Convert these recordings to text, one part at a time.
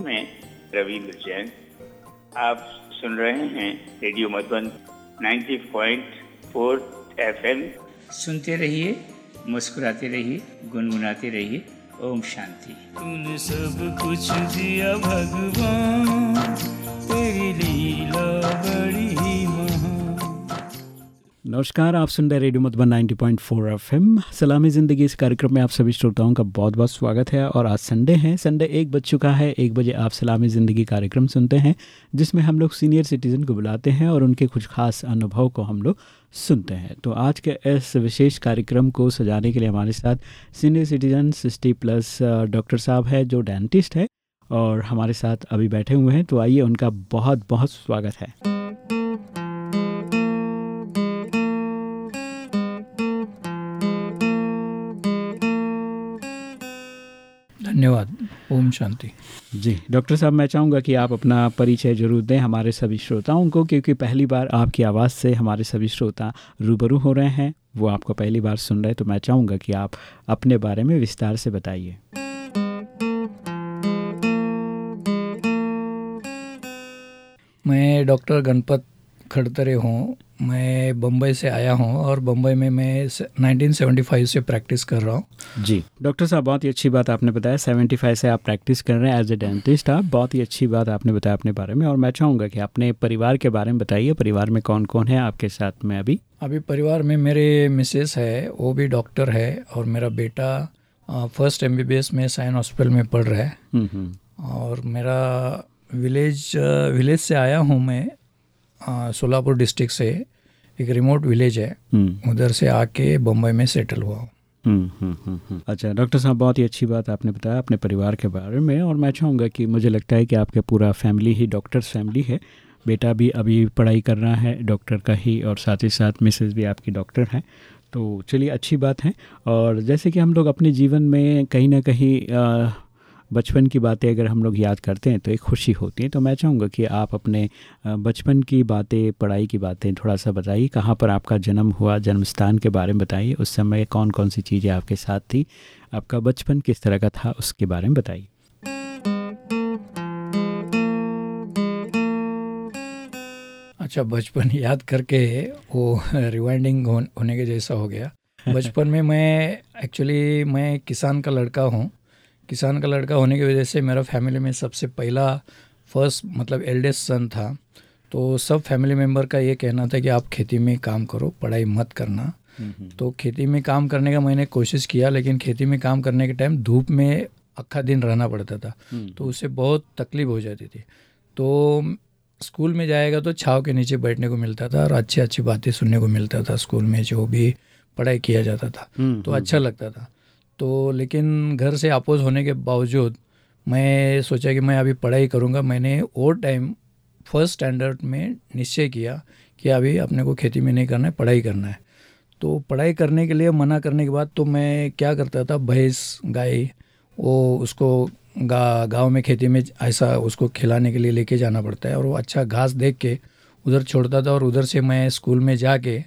मैं रविंद्र जैन। आप सुन रहे हैं रेडियो मधुबन 90.4 एफएम। सुनते रहिए मुस्कुराते रहिए गुनगुनाते रहिए। ओम शांति। तूने सब कुछ दिया भगवान तेरे लीला नमस्कार, आप सुन रहे रेडियो मधुबन 90.4 एफएम। सलामी ज़िंदगी, इस कार्यक्रम में आप सभी श्रोताओं का बहुत बहुत स्वागत है और आज संडे है। संडे एक बज चुका है, एक बजे आप सलामी ज़िंदगी कार्यक्रम सुनते हैं, जिसमें हम लोग सीनियर सिटीज़न को बुलाते हैं और उनके कुछ खास अनुभव को हम लोग सुनते हैं। तो आज के इस विशेष कार्यक्रम को सजाने के लिए हमारे साथ senior citizen sixty plus doctor साहब है, जो डेंटिस्ट है और हमारे साथ अभी बैठे हुए हैं। तो आइए उनका बहुत बहुत स्वागत है। धन्यवाद ओम शांति। जी डॉक्टर साहब मैं चाहूँगा कि आप अपना परिचय ज़रूर दें हमारे सभी श्रोताओं को क्योंकि पहली बार आपकी आवाज़ से हमारे सभी श्रोता रूबरू हो रहे हैं। वो आपको पहली बार सुन रहे हैं तो मैं चाहूँगा कि आप अपने बारे में विस्तार से बताइए। मैं डॉक्टर गणपत खड़तरे हूँ। मैं बम्बई से आया हूँ और बम्बई में मैं 1975 से प्रैक्टिस कर रहा हूँ। जी। डॉक्टर साहब बहुत ही अच्छी बात आपने बताया। 75 से आप प्रैक्टिस कर रहे हैं एज ए डेंटिस्ट आप। बहुत ही अच्छी बात आपने बताया अपने बारे में। और मैं चाहूँगा कि अपने परिवार के बारे में बताइए। परिवार में कौन कौन है आपके साथ में अभी? अभी परिवार में मेरे मिसेस है वो भी डॉक्टर है और मेरा बेटा फ़र्स्ट एमबीबीएस में साइन हॉस्पिटल में पढ़ रहा है। हम्म, हम्म। और मेरा विलेज विलेज से आया हूँ मैं। सोलापुर डिस्ट्रिक्ट से एक रिमोट विलेज है। हम्म। उधर से आके बम्बई में सेटल हुआ हूँ। हम्म, हम्म, अच्छा डॉक्टर साहब बहुत ही अच्छी बात आपने बताया अपने परिवार के बारे में और मैं चाहूँगा कि मुझे लगता है कि आपका पूरा फैमिली ही डॉक्टर्स फैमिली है। बेटा भी अभी पढ़ाई कर रहा है डॉक्टर का ही और साथ ही साथ मिसेज भी आपकी डॉक्टर हैं। तो चलिए अच्छी बात है। और जैसे कि हम लोग अपने जीवन में कहीं ना कहीं बचपन की बातें अगर हम लोग याद करते हैं तो एक खुशी होती है। तो मैं चाहूँगा कि आप अपने बचपन की बातें पढ़ाई की बातें थोड़ा सा बताइए। कहाँ पर आपका जन्म हुआ जन्म स्थान के बारे में बताइए। उस समय कौन कौन सी चीज़ें आपके साथ थी? आपका बचपन किस तरह का था उसके बारे में बताइए। अच्छा बचपन याद करके वो रिवाइंडिंग होने के जैसा हो गया। बचपन में मैं एक्चुअली मैं किसान का लड़का हूँ। किसान का लड़का होने की वजह से मेरा फैमिली में सबसे पहला फ़र्स्ट मतलब एल्डेस्ट सन था। तो सब फैमिली मेंबर का ये कहना था कि आप खेती में काम करो पढ़ाई मत करना। तो खेती में काम करने का मैंने कोशिश किया लेकिन खेती में काम करने के टाइम धूप में अक्खा दिन रहना पड़ता था। हम्म। तो उससे बहुत तकलीफ़ हो जाती थी। तो स्कूल में जाएगा तो छाव के नीचे बैठने को मिलता था और अच्छी अच्छी बातें सुनने को मिलता था स्कूल में जो भी पढ़ाई किया जाता था। हम्म, तो हम्म, अच्छा लगता था। तो लेकिन घर से अपोज होने के बावजूद मैं सोचा कि मैं अभी पढ़ाई करूँगा। मैंने और टाइम फ़र्स्ट स्टैंडर्ड में निश्चय किया कि अभी अपने को खेती में नहीं करना है, पढ़ाई करना है। तो पढ़ाई करने के लिए, मना करने के बाद तो मैं क्या करता था? भैंस, गाय, वो उसको गा, गाँव में खेती में ऐसा उसको खिलाने के लिए लेके जाना पड़ता है और वो अच्छा घास देख के उधर छोड़ता था और उधर से मैं स्कूल में जाके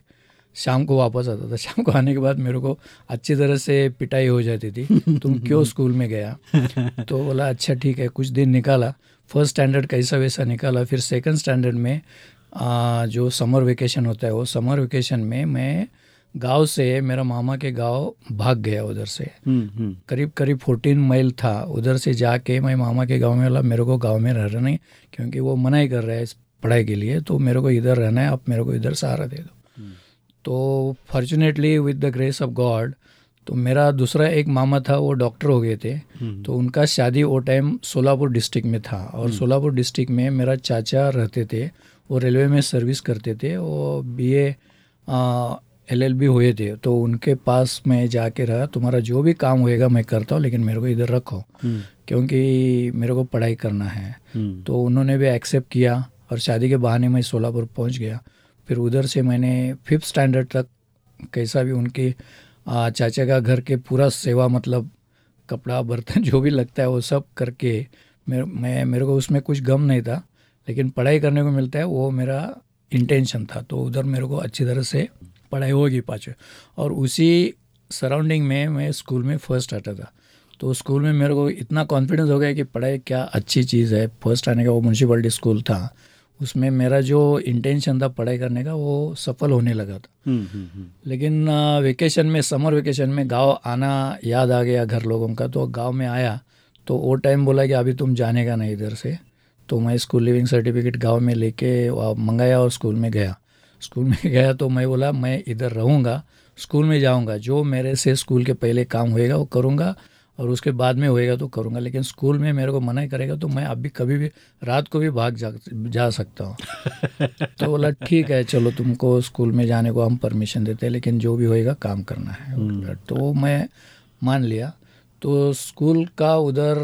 शाम को वापस आता था। शाम को आने के बाद मेरे को अच्छी तरह से पिटाई हो जाती थी। तुम क्यों स्कूल में गया? तो बोला अच्छा ठीक है। कुछ दिन निकाला। फ़र्स्ट स्टैंडर्ड कैसा वैसा निकाला। फिर सेकंड स्टैंडर्ड में आ, जो समर वेकेशन होता है वो समर वेकेशन में मैं गाँव से मेरा मामा के गाँव भाग गया उधर से। हम्म, हम्म। करीब करीब फोर्टीन माइल था। उधर से जाके मैं मामा के गाँव में बोला मेरे को गाँव में रहना नहीं क्योंकि वो मना ही कर रहा है पढ़ाई के लिए। तो मेरे को इधर रहना है आप मेरे को इधर सहारा दे दो। तो fortunately with the grace of God तो मेरा दूसरा एक मामा था वो डॉक्टर हो गए थे हम्म। तो उनका शादी वो टाइम सोलापुर डिस्ट्रिक्ट में था और हम्म। सोलापुर डिस्ट्रिक्ट में मेरा चाचा रहते थे वो रेलवे में सर्विस करते थे वो बी एल एल बी हुए थे तो उनके पास मैं जाके रहा तुम्हारा जो भी काम होएगा मैं करता हूँ लेकिन मेरे को इधर रखो हम्म। क्योंकि मेरे को पढ़ाई करना है तो उन्होंने भी एक्सेप्ट किया और शादी के बहाने मैं सोलापुर पहुँच गया फिर उधर से मैंने फिफ्थ स्टैंडर्ड तक कैसा भी उनके चाचा का घर के पूरा सेवा मतलब कपड़ा, बर्तन, जो भी लगता है वो सब करके मेरे मैं, मेरे को उसमें कुछ गम नहीं था, लेकिन पढ़ाई करने को मिलता है, वो मेरा इंटेंशन था। तो उधर मेरे को अच्छी तरह से पढ़ाई होगी पाँच और उसी सराउंडिंग में मैं स्कूल में फ़र्स्ट आता था। तो स्कूल में मेरे को इतना कॉन्फिडेंस हो गया कि पढ़ाई क्या अच्छी चीज़ है। फ़र्स्ट आने का वो म्यूनसिपलिटी स्कूल था। उसमें मेरा जो इंटेंशन था पढ़ाई करने का वो सफल होने लगा था। हम्म, हम्म, हम्म। लेकिन वेकेशन में समर वेकेशन में गाँव आना याद आ गया घर लोगों का। तो गाँव में आया तो वो टाइम बोला कि अभी तुम जाने का नहीं इधर से। तो मैं स्कूल लिविंग सर्टिफिकेट गाँव में लेके मंगाया और स्कूल में गया। स्कूल में गया तो मैं बोला मैं इधर रहूँगा स्कूल में जाऊँगा। जो मेरे से स्कूल के पहले काम होएगा वो करूँगा। और उसके बाद में होएगा तो करूँगा लेकिन स्कूल में मेरे को मना ही करेगा तो मैं अभी कभी भी रात को भी भाग जा जा सकता हूँ। तो बोला ठीक है चलो तुमको स्कूल में जाने को हम परमिशन देते हैं लेकिन जो भी होएगा काम करना है। तो मैं मान लिया। तो स्कूल का उधर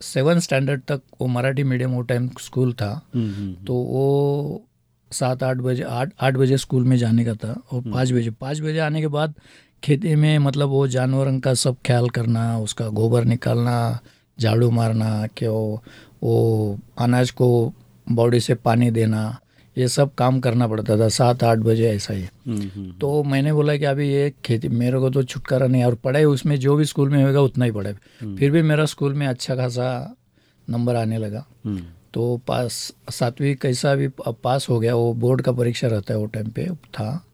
सेवन स्टैंडर्ड तक वो मराठी मीडियम वो टाइम स्कूल था। तो वो सात आठ बजे आठ आठ बजे स्कूल में जाने का था और पाँच बजे पाँच बजे आने के बाद खेती में मतलब वो जानवरों का सब ख्याल करना उसका गोबर निकालना झाड़ू मारना कि वो वो अनाज को बॉडी से पानी देना ये सब काम करना पड़ता था सात आठ बजे ऐसा ही। तो मैंने बोला कि अभी ये खेती मेरे को तो छुटकारा नहीं और पढ़ाई उसमें जो भी स्कूल में होगा उतना ही पढ़ाई फिर भी मेरा स्कूल में अच्छा खासा नंबर आने लगा। तो पास सातवीं कैसा भी पास हो गया वो बोर्ड का परीक्षा रहता है वो टाइम पे था।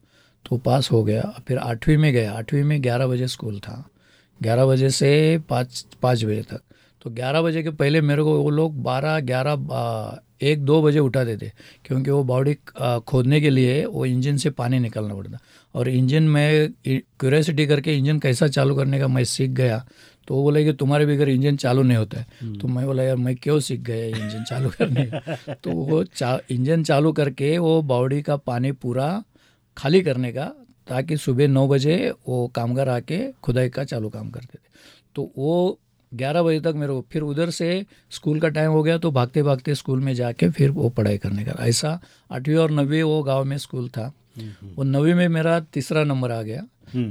तो पास हो गया। फिर आठवीं में गया। आठवीं में ग्यारह बजे स्कूल था। ग्यारह बजे से पाँच पाँच बजे तक। तो ग्यारह बजे के पहले मेरे को वो लोग बारह ग्यारह एक दो बजे उठा देते। क्योंकि वो बॉडी खोदने के लिए वो इंजन से पानी निकालना पड़ता। और इंजन में क्यूरियोसिटी करके इंजन कैसा चालू करने का मैं सीख गया। तो वो बोले कि तुम्हारे बगैर इंजन चालू नहीं होता है। तो मैं बोला यार मैं क्यों सीख गया इंजन चालू करने? का तो वो चा, इंजन चालू करके वो बॉडी का पानी पूरा खाली करने का ताकि सुबह नौ बजे वो कामगार आके खुदाई का चालू काम करते थे। तो वो ग्यारह बजे तक मेरे को फिर उधर से स्कूल का टाइम हो गया तो भागते भागते स्कूल में जाके फिर वो पढ़ाई करने का। ऐसा आठवीं और नवीं वो गाँव में स्कूल था। वो नवीं में मेरा तीसरा नंबर आ गया।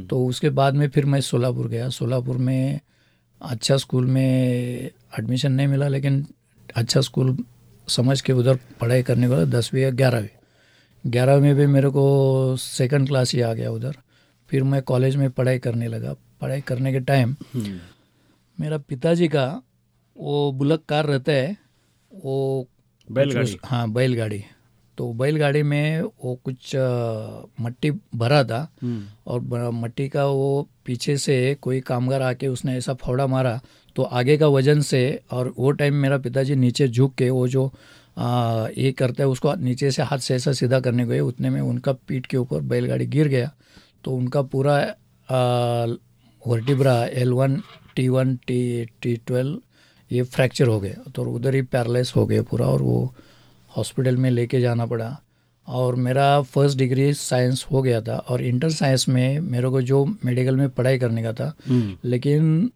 तो उसके बाद में फिर मैं सोलापुर गया। सोलापुर में अच्छा स्कूल में एडमिशन नहीं मिला लेकिन अच्छा स्कूल समझ के उधर पढ़ाई करने वाला दसवीं या ग्यारहवीं। ग्यारह में भी मेरे को सेकंड क्लास ही आ गया उधर फिर मैं कॉलेज में पढ़ाई करने लगा पढ़ाई करने के टाइम हम्म। मेरा पिताजी का वो बुलक कार रहता है वो बैलगाड़ी हाँ बैलगाड़ी तो बैलगाड़ी में वो कुछ मट्टी भरा था हम्म। और मट्टी का वो पीछे से कोई कामगार आके उसने ऐसा फौड़ा मारा तो आगे का वज़न से और वो टाइम मेरा पिताजी नीचे झुक के वो जो ये करता है उसको नीचे से हाथ से ऐसा सीधा करने को उतने में उनका पीठ के ऊपर बैलगाड़ी गिर गया तो उनका पूरा vertebra L one T one T T twelve ये फ्रैक्चर हो गया तो उधर ही पैरलाइज हो गया पूरा और वो हॉस्पिटल में लेके जाना पड़ा और मेरा फ़र्स्ट डिग्री साइंस हो गया था और इंटर साइंस में मेरे को जो मेडिकल में पढ़ाई करने का था हम्म। लेकिन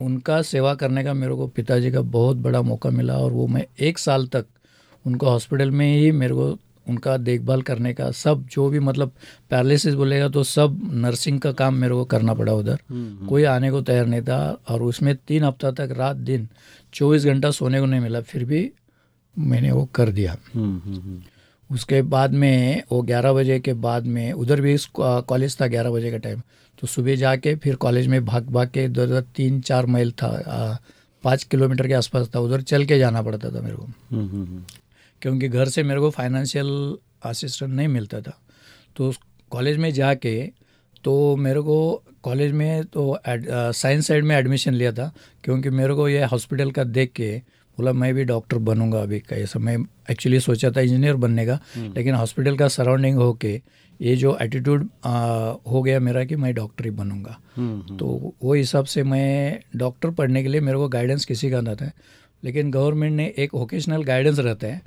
उनका सेवा करने का मेरे को पिताजी का बहुत बड़ा मौका मिला और वो मैं एक साल तक उनको हॉस्पिटल में ही मेरे को उनका देखभाल करने का सब जो भी मतलब पैरालिसिस बोलेगा तो सब नर्सिंग का काम मेरे को करना पड़ा उधर। हम्म, हम्म। कोई आने को तैयार नहीं था और उसमें तीन हफ़्ता तक रात दिन चौबीस घंटा सोने को नहीं मिला फिर भी मैंने वो कर दिया। हम्म, उसके बाद में वो ग्यारह बजे के बाद में उधर भी कॉलेज था ग्यारह बजे का टाइम। तो सुबह जाके फिर कॉलेज में भाग भाग के इधर उधर तीन चार माइल था पाँच किलोमीटर के आसपास था उधर चल के जाना पड़ता था मेरे को। क्योंकि घर से मेरे को फाइनेंशियल असिस्टेंट नहीं मिलता था तो कॉलेज में जाके तो मेरे को कॉलेज में तो साइंस साइड में एडमिशन लिया था क्योंकि मेरे को ये हॉस्पिटल का देख के बोला मैं भी डॉक्टर बनूँगा अभी कैसा मैं एक्चुअली सोचा था इंजीनियर बनने का हम्म। लेकिन हॉस्पिटल का सराउंडिंग हो के ये जो एटीट्यूड हो गया मेरा कि मैं डॉक्टर ही बनूँगा हम्म, हम्म। तो वो हिसाब से मैं डॉक्टर पढ़ने के लिए मेरे को गाइडेंस किसी का ना था लेकिन गवर्नमेंट ने एक वोकेशनल गाइडेंस रहता है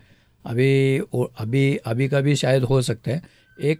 अभी अभी अभी का भी शायद हो सकता है। एक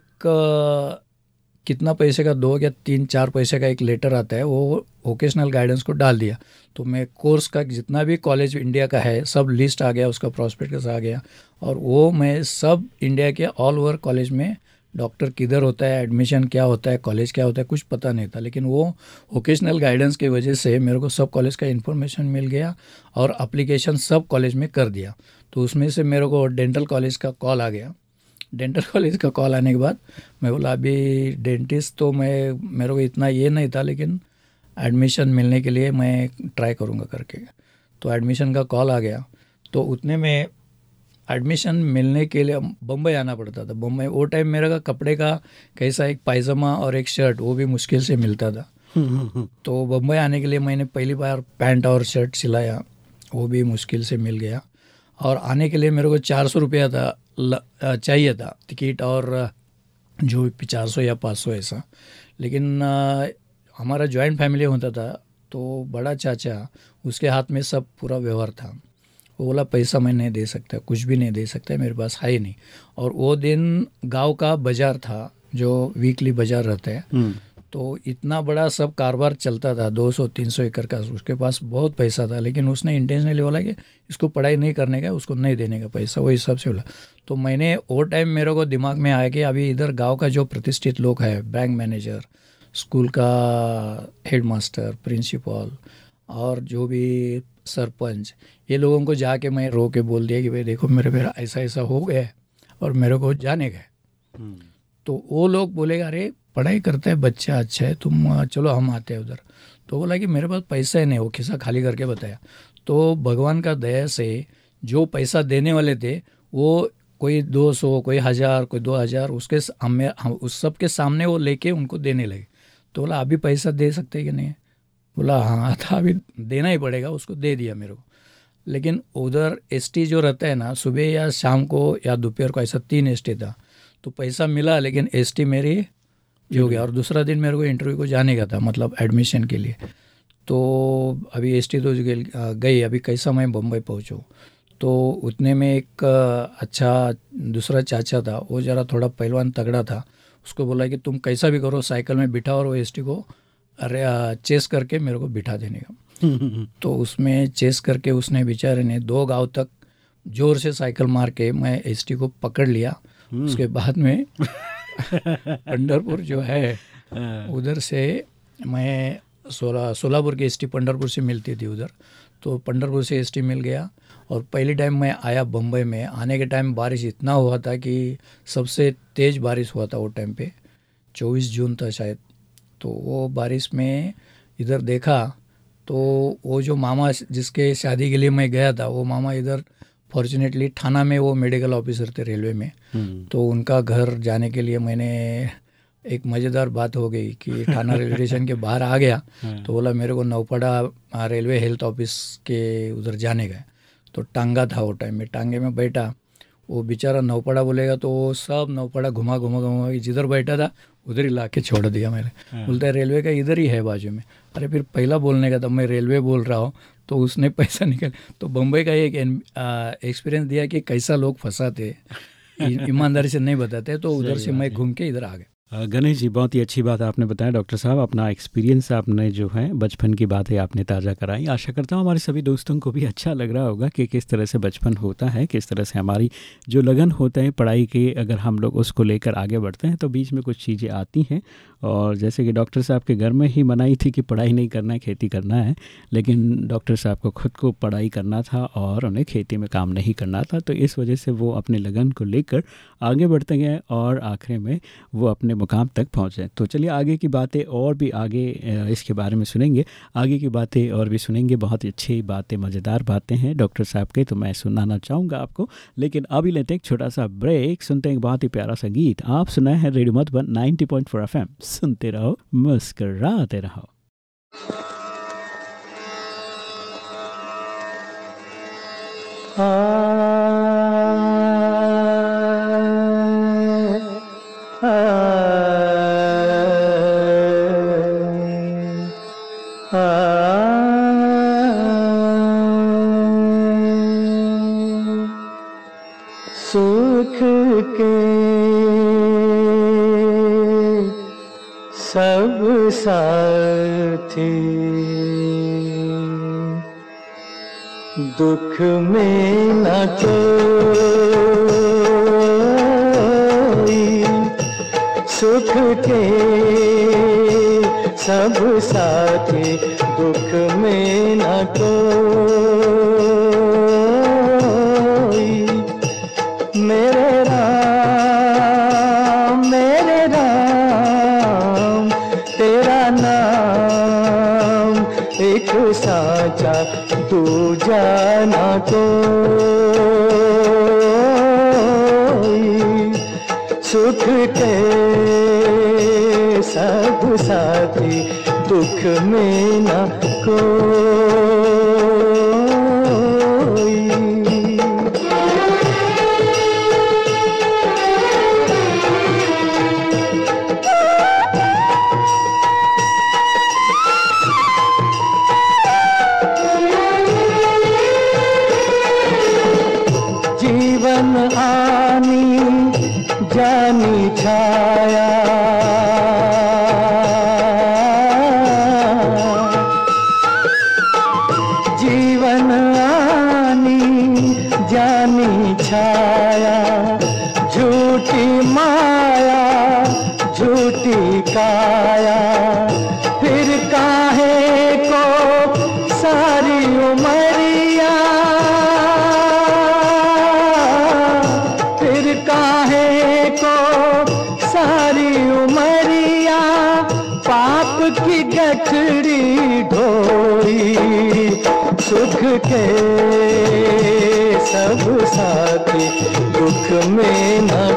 कितना पैसे का दो या तीन, चार पैसे का एक लेटर आता है, वो वोकेशनल गाइडेंस को डाल दिया। तो मैं कोर्स का जितना भी कॉलेज इंडिया का है, सब लिस्ट आ गया, उसका प्रॉस्पेक्टस आ गया। और वो मैं सब इंडिया के ऑल ओवर कॉलेज में डॉक्टर किधर होता है एडमिशन क्या होता है कॉलेज क्या होता है, कुछ पता नहीं था। लेकिन वो वोकेशनल गाइडेंस की वजह से मेरे को सब कॉलेज का इन्फॉर्मेशन मिल गया और अप्लीकेशन सब कॉलेज में कर दिया। तो उसमें से मेरे को डेंटल कॉलेज का कॉल आ गया। डेंटल कॉलेज का कॉल आने के बाद मैं बोला अभी डेंटिस्ट तो मैं मेरे को इतना ये नहीं था लेकिन एडमिशन मिलने के लिए मैं ट्राई करूँगा करके। तो एडमिशन का कॉल आ गया। तो उतने में एडमिशन मिलने के लिए बम्बई आना पड़ता था। बम्बई वो टाइम मेरा का कपड़े का कैसा एक पायजामा और एक शर्ट वो भी मुश्किल से मिलता था। तो बम्बई आने के लिए मैंने पहली बार पैंट और शर्ट सिलाया वो भी मुश्किल से मिल गया। और आने के लिए मेरे को चार सौ रुपया था चाहिए था टिकट और जो भी चार सौ या पाँच सौ ऐसा। लेकिन हमारा जॉइंट फैमिली होता था तो बड़ा चाचा, उसके हाथ में सब पूरा व्यवहार था। वो बोला, पैसा मैं नहीं दे सकता, कुछ भी नहीं दे सकता, मेरे पास है ही नहीं। और वो दिन गाँव का बाज़ार था, जो वीकली बाज़ार रहता है। हम्म। तो इतना बड़ा सब कारोबार चलता था 200-300 एकड़ का उसके पास बहुत पैसा था लेकिन उसने इंटेंशनली बोला कि इसको पढ़ाई नहीं करने का उसको नहीं देने का पैसा वही हिसाब से बोला तो मैंने वो टाइम मेरे को दिमाग में आया कि अभी इधर गाँव का जो प्रतिष्ठित लोग है बैंक मैनेजर स्कूल का हेड प्रिंसिपल और जो भी सरपंच ये लोगों को जाके मैं रो के बोल दिया कि भाई देखो मेरे मेरा ऐसा ऐसा हो गया और मेरे को जाने गए हम्म। तो वो लोग बोलेगा अरे पढ़ाई करता है, बच्चा अच्छा है, तुम चलो हम आते हैं उधर। तो बोला कि मेरे पास पैसा ही नहीं, वो खिस्सा खाली करके बताया। तो भगवान का दया से जो पैसा देने वाले थे, वो कोई दो सौ, कोई हज़ार, कोई दो हज़ार, उसके हमें, हम, उस सब के सामने वो लेके उनको देने लगे। तो बोला, अभी पैसा दे सकते कि नहीं? बोला हाँ था, अभी देना ही पड़ेगा, उसको दे दिया मेरे को। लेकिन उधर एसटी जो रहता है ना, सुबह या शाम को या दोपहर को, ऐसा तीन एसटी था। तो पैसा मिला, लेकिन एसटी मेरी हो गया। और दूसरा दिन मेरे को इंटरव्यू को जाने का था मतलब एडमिशन के लिए। तो अभी एस टी तो गई अभी कैसा मैं बम्बई पहुँचूँ। तो उतने में एक अच्छा दूसरा चाचा था वो ज़रा थोड़ा पहलवान तगड़ा था। उसको बोला कि तुम कैसा भी करो साइकिल में बिठा और वो एसटी को अरे चेस करके मेरे को बिठा देने का। तो उसमें चेस करके उसने बेचारे ने दो गाँव तक ज़ोर से साइकिल मार के मैं एसटी को पकड़ लिया। हम्म। उसके बाद में पंडरपुर जो है हाँ। उधर से मैं सोला सोलापुर की एसटी पंडरपुर से मिलती थी उधर। तो पंडरपुर से एसटी मिल गया और पहले टाइम मैं आया बम्बई में। आने के टाइम बारिश इतना हुआ था कि सबसे तेज़ बारिश हुआ था वो टाइम पे चौबीस जून था शायद। तो वो बारिश में इधर देखा तो वो जो मामा जिसके शादी के लिए मैं गया था वो मामा इधर फॉर्चुनेटली थाना में वो मेडिकल ऑफिसर थे रेलवे में हम्म। तो उनका घर जाने के लिए मैंने एक मज़ेदार बात हो गई कि थाना रेलवे स्टेशन के बाहर आ गया हाँ। तो बोला मेरे को नौपड़ा रेलवे हेल्थ ऑफ़िस के उधर जाने गए तो टांगा था वो टाइम में टांगे में बैठा वो बेचारा नौपड़ा बोलेगा तो वो सब नौपड़ा घुमा घुमा घुमा जिधर बैठा था उधर ही ला के छोड़ दिया मैंने हाँ। बोलता है रेलवे का इधर ही है बाजू में अरे फिर पहला बोलने का तब मैं रेलवे बोल रहा हूँ तो उसने पैसा निकाल तो बम्बई का एक एक्सपीरियंस दिया कि कैसा लोग फंसाते ईमानदारी से नहीं बताते तो उधर से मैं घूम के इधर आ गया। गणेश जी, बहुत ही अच्छी बात आपने बताया। डॉक्टर साहब, अपना एक्सपीरियंस आपने जो है, बचपन की बातें आपने ताज़ा कराई। आशा करता हूँ, हमारे सभी दोस्तों को भी अच्छा लग रहा होगा कि किस तरह से बचपन होता है, किस तरह से हमारी जो लगन होता है, पढ़ाई के अगर हम लोग उसको लेकर आगे बढ़ते हैं तो बीच में कुछ चीज़ें आती हैं। और जैसे कि डॉक्टर साहब के घर में ही मनाई थी कि पढ़ाई नहीं करना है, खेती करना है, लेकिन डॉक्टर साहब को खुद को पढ़ाई करना था और उन्हें खेती में काम नहीं करना था तो इस वजह से वो अपने लगन को लेकर आगे बढ़ते गए और आखिर में वो अपने मुकाम तक पहुँचे तो चलिए आगे की बातें और भी आगे इसके बारे में सुनेंगे। आगे की बातें और भी सुनेंगे। बहुत अच्छी बातें, मज़ेदार बातें हैं। डॉक्टर साहब के तो मैं सुनाना चाहूँगा आपको। लेकिन अभी लेते हैं एक छोटा सा ब्रेक। सुनते हैं बहुत ही प्यारा सा गीत। आप सुनाए हैं रेडियो मत Madhuban ninety point four FM सुनते रहो, मुस्कराते रहो। सुख दुख में न कोई सुख के सब साथी दुख में न कोई साचा तू जाना को सुख के सब साथी दुख में न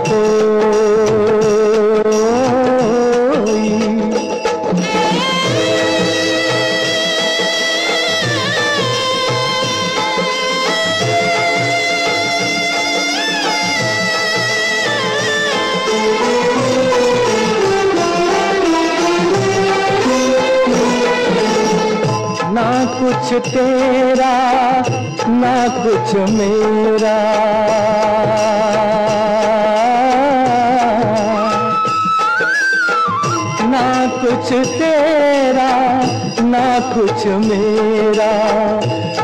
को कुछ तेरा, ना कुछ मेरा। ना कुछ तेरा, ना कुछ मेरा।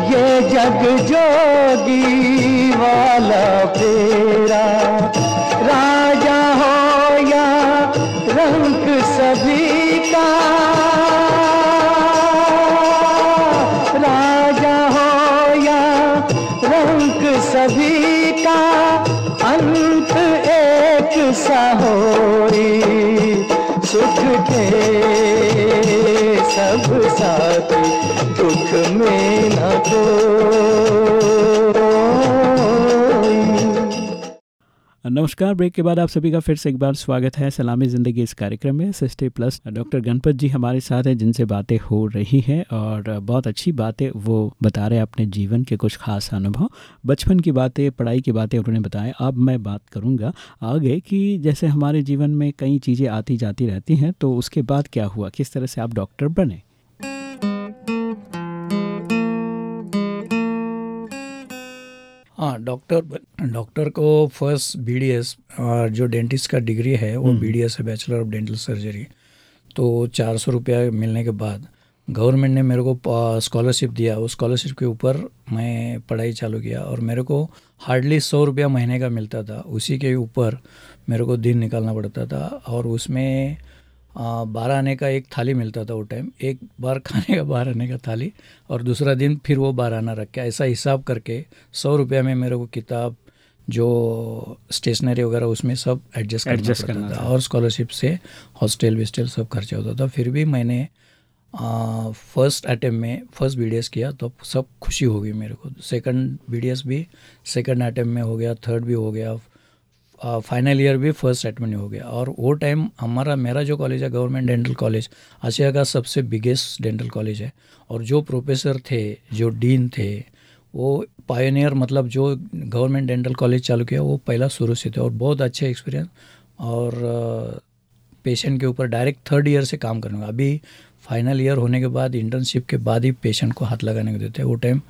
ये जग जोगी वाला फेरा। राजा हो या रंग सभी का सा होई सुख के सब साथी दुख में न को नमस्कार, ब्रेक के बाद आप सभी का फिर से एक बार स्वागत है सलामी ज़िंदगी इस कार्यक्रम में। Sixty plus doctor Ganpat ji हमारे साथ हैं, जिनसे बातें हो रही हैं और बहुत अच्छी बातें वो बता रहे हैं अपने जीवन के कुछ खास अनुभव। बचपन की बातें, पढ़ाई की बातें उन्होंने बताया अब मैं बात करूँगा आगे कि जैसे हमारे जीवन में कई चीज़ें आती जाती रहती हैं तो उसके बाद क्या हुआ? किस तरह से आप डॉक्टर बने? हाँ डॉक्टर डॉक्टर को फ़र्स्ट बी डी एस जो डेंटिस्ट का डिग्री है वो बी डी एस है बैचलर ऑफ़ डेंटल सर्जरी तो चार सौ रुपया मिलने के बाद गवर्नमेंट ने मेरे को स्कॉलरशिप दिया। उस स्कॉलरशिप के ऊपर मैं पढ़ाई चालू किया और मेरे को हार्डली सौ रुपया महीने का मिलता था। उसी के ऊपर मेरे को दिन निकालना पड़ता था और उसमें बारह आने का एक थाली मिलता था वो टाइम एक बार खाने का बारह आने का थाली और दूसरा दिन फिर वो बारह आना रख के ऐसा हिसाब करके सौ रुपया में मेरे को किताब जो स्टेशनरी वगैरह उसमें सब एडजस्ट एडजस्ट करना था। और स्कॉलरशिप से हॉस्टल विस्टल सब खर्चा होता था। फिर भी मैंने फ़र्स्ट अटैम्प में फ़र्स्ट बी किया तो सब खुशी हो गई मेरे को। सेकंड बी भी सेकंड अटैम्प में हो गया थर्ड भी हो गया फाइनल ईयर भी फ़र्स्ट एडमिट हो गया। और वो टाइम हमारा, मेरा जो कॉलेज है गवर्नमेंट डेंटल कॉलेज आशिया का सबसे बिगेस्ट डेंटल कॉलेज है। और जो प्रोफेसर थे, जो डीन थे, वो पायोनियर मतलब जो गवर्नमेंट डेंटल कॉलेज चालू किया, वो पहला शुरू से थे और बहुत अच्छे एक्सपीरियंस और पेशेंट के ऊपर डायरेक्ट थर्ड ईयर से काम करने का। अभी फाइनल ईयर होने के बाद इंटर्नशिप के बाद ही पेशेंट को हाथ लगाने को देते हैं। वो टाइम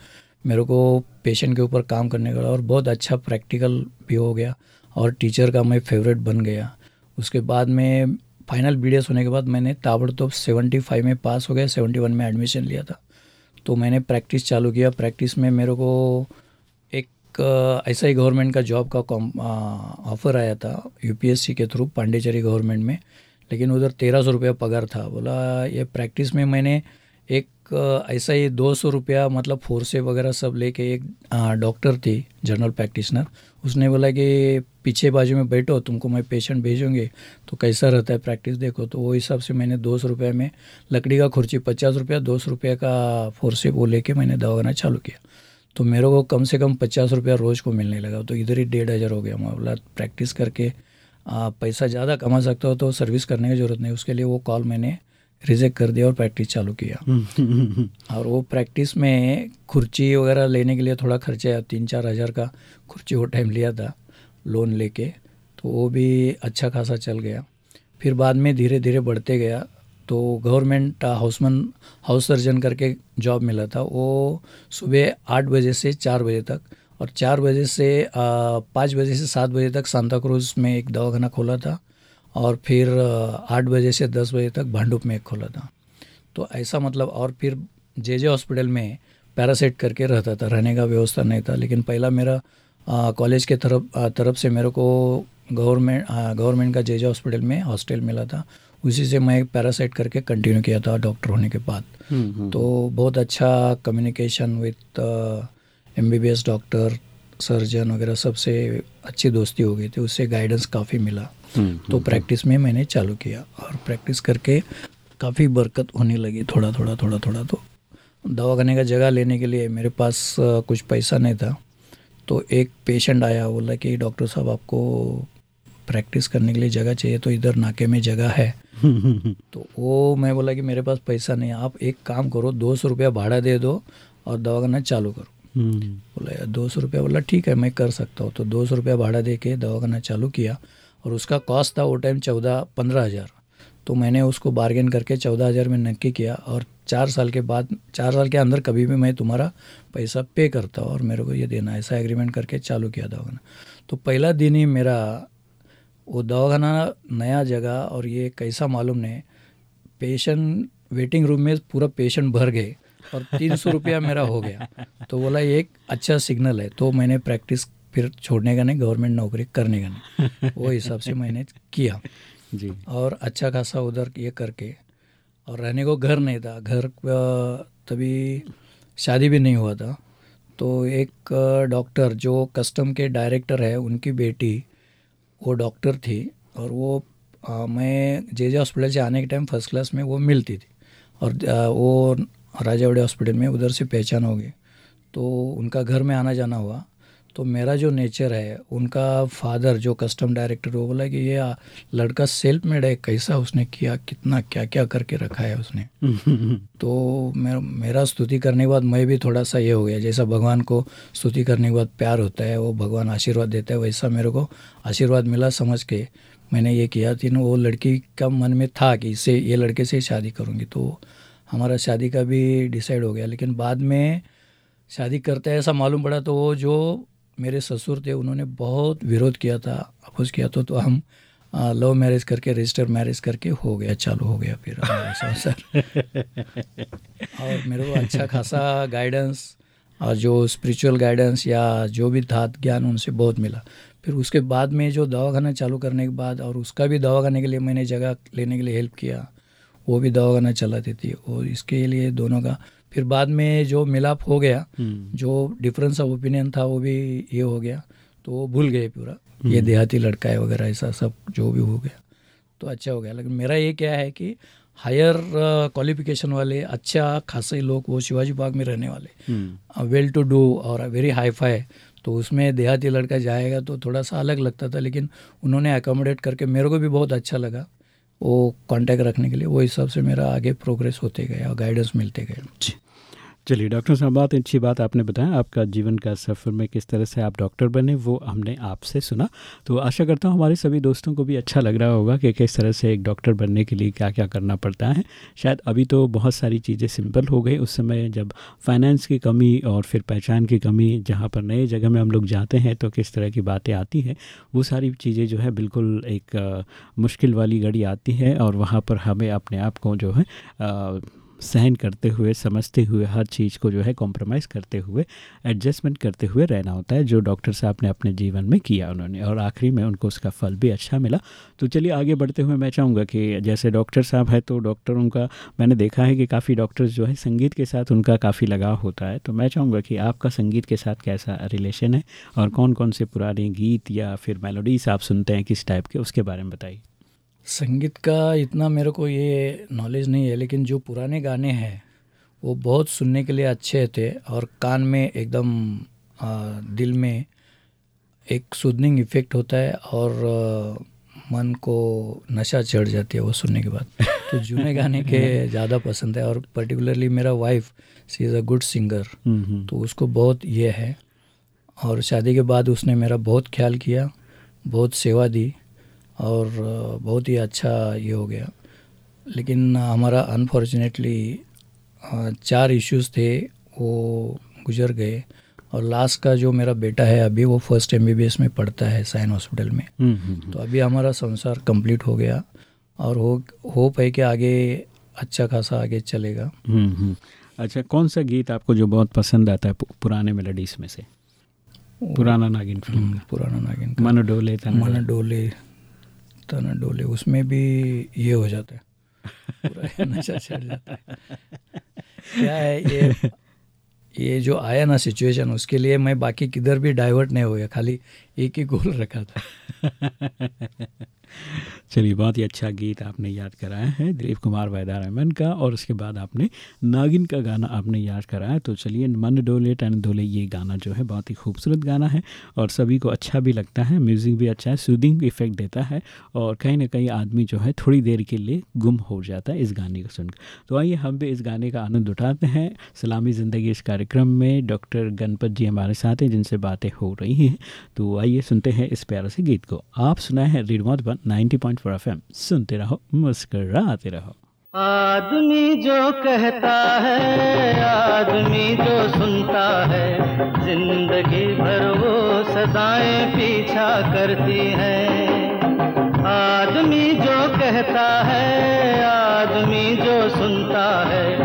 मेरे को पेशेंट के ऊपर काम करने का और बहुत अच्छा प्रैक्टिकल भी हो गया। और टीचर का मैं फेवरेट बन गया। उसके बाद में फाइनल बी होने के बाद मैंने ताबड़तोड़ सेवेंटी फाइव में पास हो गया सेवेंटी वन में एडमिशन लिया था। तो मैंने प्रैक्टिस चालू किया। प्रैक्टिस में मेरे को एक ऐसा ही गवर्नमेंट का जॉब का ऑफ़र आया था यूपीएससी के थ्रू पांडेचेरी गवर्नमेंट में। लेकिन उधर तेरह सौ रुपया पगार था। बोला, ये प्रैक्टिस में मैंने एक ऐसा ही दो सौ रुपया मतलब फोर्से वगैरह सब लेके एक डॉक्टर थी जनरल प्रैक्टिशनर। उसने बोला कि पीछे बाजू में बैठो तुमको मैं पेशेंट भेजूँगी। तो कैसा रहता है प्रैक्टिस देखो। तो वो हिसाब से मैंने दो सौ रुपये में लकड़ी का खुर्ची पचास रुपया दो सौ रुपये का फोर्से वो लेके मैंने दवाखाना चालू किया। तो मेरे को कम से कम पचास रुपया रोज़ को मिलने लगा। तो इधर ही डेढ़ हज़ार हो गया। मैं बोला प्रैक्टिस करके आ, पैसा ज़्यादा कमा सकता हो तो सर्विस करने की ज़रूरत नहीं। उसके लिए वो कॉल मैंने रिजेक्ट कर दिया और प्रैक्टिस चालू किया। और वो प्रैक्टिस में खुर्ची वगैरह लेने के लिए थोड़ा खर्चा है तीन चार हज़ार का खुर्ची वो टाइम लिया था लोन लेके तो वो भी अच्छा खासा चल गया। फिर बाद में धीरे धीरे बढ़ते गया तो गवर्नमेंट हाउसमैन हाउस सर्जन करके जॉब मिला था। वो सुबह आठ बजे से चार बजे तक और चार बजे से पाँच बजे से सात बजे तक सांता क्रूज में एक दवाखाना खोला था। और फिर आठ बजे से दस बजे तक भांडुप में एक खोला था। तो ऐसा मतलब और फिर जे जे हॉस्पिटल में पैरासाइट करके रहता था रहने का व्यवस्था नहीं था। लेकिन पहला मेरा कॉलेज के तरफ़ आ, तरफ़ से मेरे को गवर्नमेंट गवर्नमेंट का जे जे हॉस्पिटल में हॉस्टल मिला था। उसी से मैं पैरासाइट करके कंटिन्यू किया था डॉक्टर होने के बाद। तो बहुत अच्छा communication with M B B S doctor surgeon वगैरह सबसे अच्छी दोस्ती हो गई थी। उससे गाइडेंस काफ़ी मिला। तो प्रैक्टिस में मैंने चालू किया और प्रैक्टिस करके काफ़ी बरकत होने लगी थोड़ा थोड़ा थोड़ा थोड़ा। तो दवा दवाखाने का जगह लेने के लिए मेरे पास कुछ पैसा नहीं था। तो एक पेशेंट आया बोला कि डॉक्टर साहब आपको प्रैक्टिस करने के लिए जगह चाहिए तो इधर नाके में जगह है। तो वो मैं बोला कि मेरे पास पैसा नहीं है आप एक काम करो दो सौ रुपया भाड़ा दे दो और दवाखाना चालू करो। बोला दो सौ रुपया? बोला ठीक है मैं कर सकता हूँ। तो दो सौ रुपया भाड़ा दे के दवाखाना चालू किया। और उसका कॉस्ट था वो टाइम चौदह, पंद्रह हज़ार। तो मैंने उसको बार्गेन करके चौदह हज़ार में नक्की किया और चार साल के बाद, चार साल के अंदर कभी भी मैं तुम्हारा पैसा पे करता और मेरे को ये देना, ऐसा एग्रीमेंट करके चालू किया दवाखाना। तो पहला दिन ही मेरा वो दवाखाना नया जगह और ये कैसा मालूम नहीं पेशेंट वेटिंग रूम में पूरा पेशेंट भर गए और तीन सौ रुपया मेरा हो गया। तो बोला, ये एक अच्छा सिग्नल है। तो मैंने प्रैक्टिस फिर छोड़ने का नहीं गवर्नमेंट नौकरी करने का नहीं। वो हिसाब से मैंने किया। जी। और अच्छा खासा उधर ये करके और रहने को घर नहीं था। घर तभी शादी भी नहीं हुआ था। तो एक डॉक्टर जो कस्टम के डायरेक्टर है उनकी बेटी वो डॉक्टर थी। और वो अ, मैं जे जे हॉस्पिटल से आने के टाइम फ़र्स्ट क्लास में वो मिलती थी। और अ, वो राजावड़े हॉस्पिटल में उधर से पहचान हो गई। तो उनका घर में आना जाना हुआ। तो मेरा जो नेचर है उनका फादर जो कस्टम डायरेक्टर वो बोला कि ये लड़का सेल्फ मेड है कैसा उसने किया कितना क्या क्या करके रखा है उसने। तो मेरा मेरा स्तुति करने के बाद मैं भी थोड़ा सा ये हो गया जैसा भगवान को स्तुति करने के बाद प्यार होता है वो भगवान आशीर्वाद देता है वैसा मेरे को आशीर्वाद मिला समझ के। मैंने ये किया थी वो लड़की का मन में था कि इससे ये लड़के से शादी करूँगी तो हमारा शादी का भी डिसाइड हो गया लेकिन बाद में शादी करते ऐसा मालूम पड़ा तो वो जो मेरे ससुर थे उन्होंने बहुत विरोध किया था अपोज किया तो, तो हम लव मैरिज करके रजिस्टर मैरिज करके हो गया चालू हो गया फिर संसार। और मेरे को अच्छा खासा गाइडेंस और जो स्पिरिचुअल गाइडेंस या जो भी था ज्ञान उनसे बहुत मिला। फिर उसके बाद में जो दवाखाना चालू करने के बाद और उसका भी दवाखाने के लिए मैंने जगह लेने के लिए हेल्प किया वो भी दवाखाना चलाती थी और इसके लिए दोनों का फिर बाद में जो मिलाप हो गया जो डिफरेंस ऑफ़ ओपिनियन था वो भी ये हो गया तो वो भूल गए पूरा। ये देहाती लड़का है वगैरह ऐसा सब जो भी हो गया तो अच्छा हो गया। लेकिन मेरा ये क्या है कि हायर क्वालिफिकेशन वाले अच्छा खासे लोग वो शिवाजी पार्क में रहने वाले वेल टू डू और वेरी हाई फाई तो उसमें देहाती लड़का जाएगा तो थोड़ा सा अलग लगता था लेकिन उन्होंने अकोमोडेट करके मेरे को भी बहुत अच्छा लगा। वो कांटेक्ट रखने के लिए, वो हिसाब से मेरा आगे प्रोग्रेस होते गया और गाइडेंस मिलते गए चलिए, डॉक्टर साहब, बहुत अच्छी बात आपने बताया। आपका जीवन का सफ़र में किस तरह से आप डॉक्टर बने, वो हमने आपसे सुना। तो आशा करता हूँ हमारे सभी दोस्तों को भी अच्छा लग रहा होगा कि किस तरह से एक डॉक्टर बनने के लिए क्या क्या करना पड़ता है। शायद अभी तो बहुत सारी चीज़ें सिंपल हो गई। उस समय जब फाइनेंस की कमी और फिर पहचान की कमी जहाँ पर नए जगह में हम लोग जाते हैं तो किस तरह की बातें आती हैं, वो सारी चीज़ें जो है बिल्कुल एक मुश्किल वाली घड़ी आती है और वहाँ पर हमें अपने आप को जो है सहन करते हुए, समझते हुए, हर चीज़ को जो है कॉम्प्रोमाइज़ करते हुए एडजस्टमेंट करते हुए रहना होता है, जो डॉक्टर साहब ने अपने जीवन में किया उन्होंने। और आखिरी में उनको उसका फल भी अच्छा मिला। तो चलिए आगे बढ़ते हुए मैं चाहूँगा कि जैसे डॉक्टर साहब है तो डॉक्टरों का मैंने देखा है कि काफ़ी डॉक्टर्स जो है, संगीत के साथ उनका काफ़ी लगाव होता है। तो मैं चाहूँगा कि आपका संगीत के साथ कैसा रिलेशन है? और कौन कौन से पुराने गीत या फिर मेलोडीज आप सुनते हैं, किस टाइप के, उसके बारे में बताइए। संगीत का इतना मेरे को ये नॉलेज नहीं है लेकिन जो पुराने गाने हैं वो बहुत सुनने के लिए अच्छे थे और कान में एकदम दिल में एक सुदनिंग इफ़ेक्ट होता है और मन को नशा चढ़ जाती है वो सुनने के बाद। तो जूने गाने के ज़्यादा पसंद है और पर्टिकुलरली मेरा wife she is a good singer तो उसको बहुत ये है और शादी के बाद उसने मेरा बहुत ख्याल किया बहुत सेवा दी। और बहुत ही अच्छा ये हो गया। लेकिन हमारा अनफॉर्चुनेटली चार इश्यूज़ थे वो गुजर गए। और लास्ट का जो मेरा बेटा है अभी वो फ़र्स्ट एमबीबीएस में पढ़ता है साइन हॉस्पिटल में। हम्म, हम्म, हम्म। तो अभी हमारा संसार कंप्लीट हो गया और हो होप है कि आगे अच्छा खासा आगे चलेगा। अच्छा कौन सा गीत आपको जो बहुत पसंद आता है पुराने मेलोडीज में से? पुराना नागिन फ़िल्म पुराना नागिन मन डोले मन डोले तना डोले, उसमें भी ये हो जाता है। नशा चढ़ जाता है। क्या है ये ये जो आया ना सिचुएशन उसके लिए मैं बाकी किधर भी डाइवर्ट नहीं हो गया, खाली एक ही गोल रखा था। चलिए, बहुत ही अच्छा गीत आपने याद कराया है, दिलीप कुमार वैदारमन का, और उसके बाद आपने नागिन का गाना आपने याद कराया तो चलिए, मन डोले टन डोले ये गाना जो है बहुत ही खूबसूरत गाना है, और सभी को अच्छा भी लगता है, म्यूज़िक भी अच्छा है, सूदिंग इफ़ेक्ट देता है, और कहीं ना कहीं आदमी जो है थोड़ी देर के लिए गुम हो जाता है इस गाने को सुनकर। तो आइए, हम भी इस गाने का आनंद उठाते हैं। सलामी ज़िंदगी इस कार्यक्रम में, डॉक्टर गणपत जी हमारे साथ हैं, जिनसे बातें हो रही हैं। तो आइए, सुनते हैं इस प्यारे से गीत को। आप सुनाए हैं रिडमोट बन 90.4 पॉइंट सुनते रहो, मुस्कराते रहो। आदमी जो कहता है, आदमी जो सुनता है, ज़िंदगी भर वो सदाएँ पीछा करती है। आदमी जो कहता है, आदमी जो सुनता है,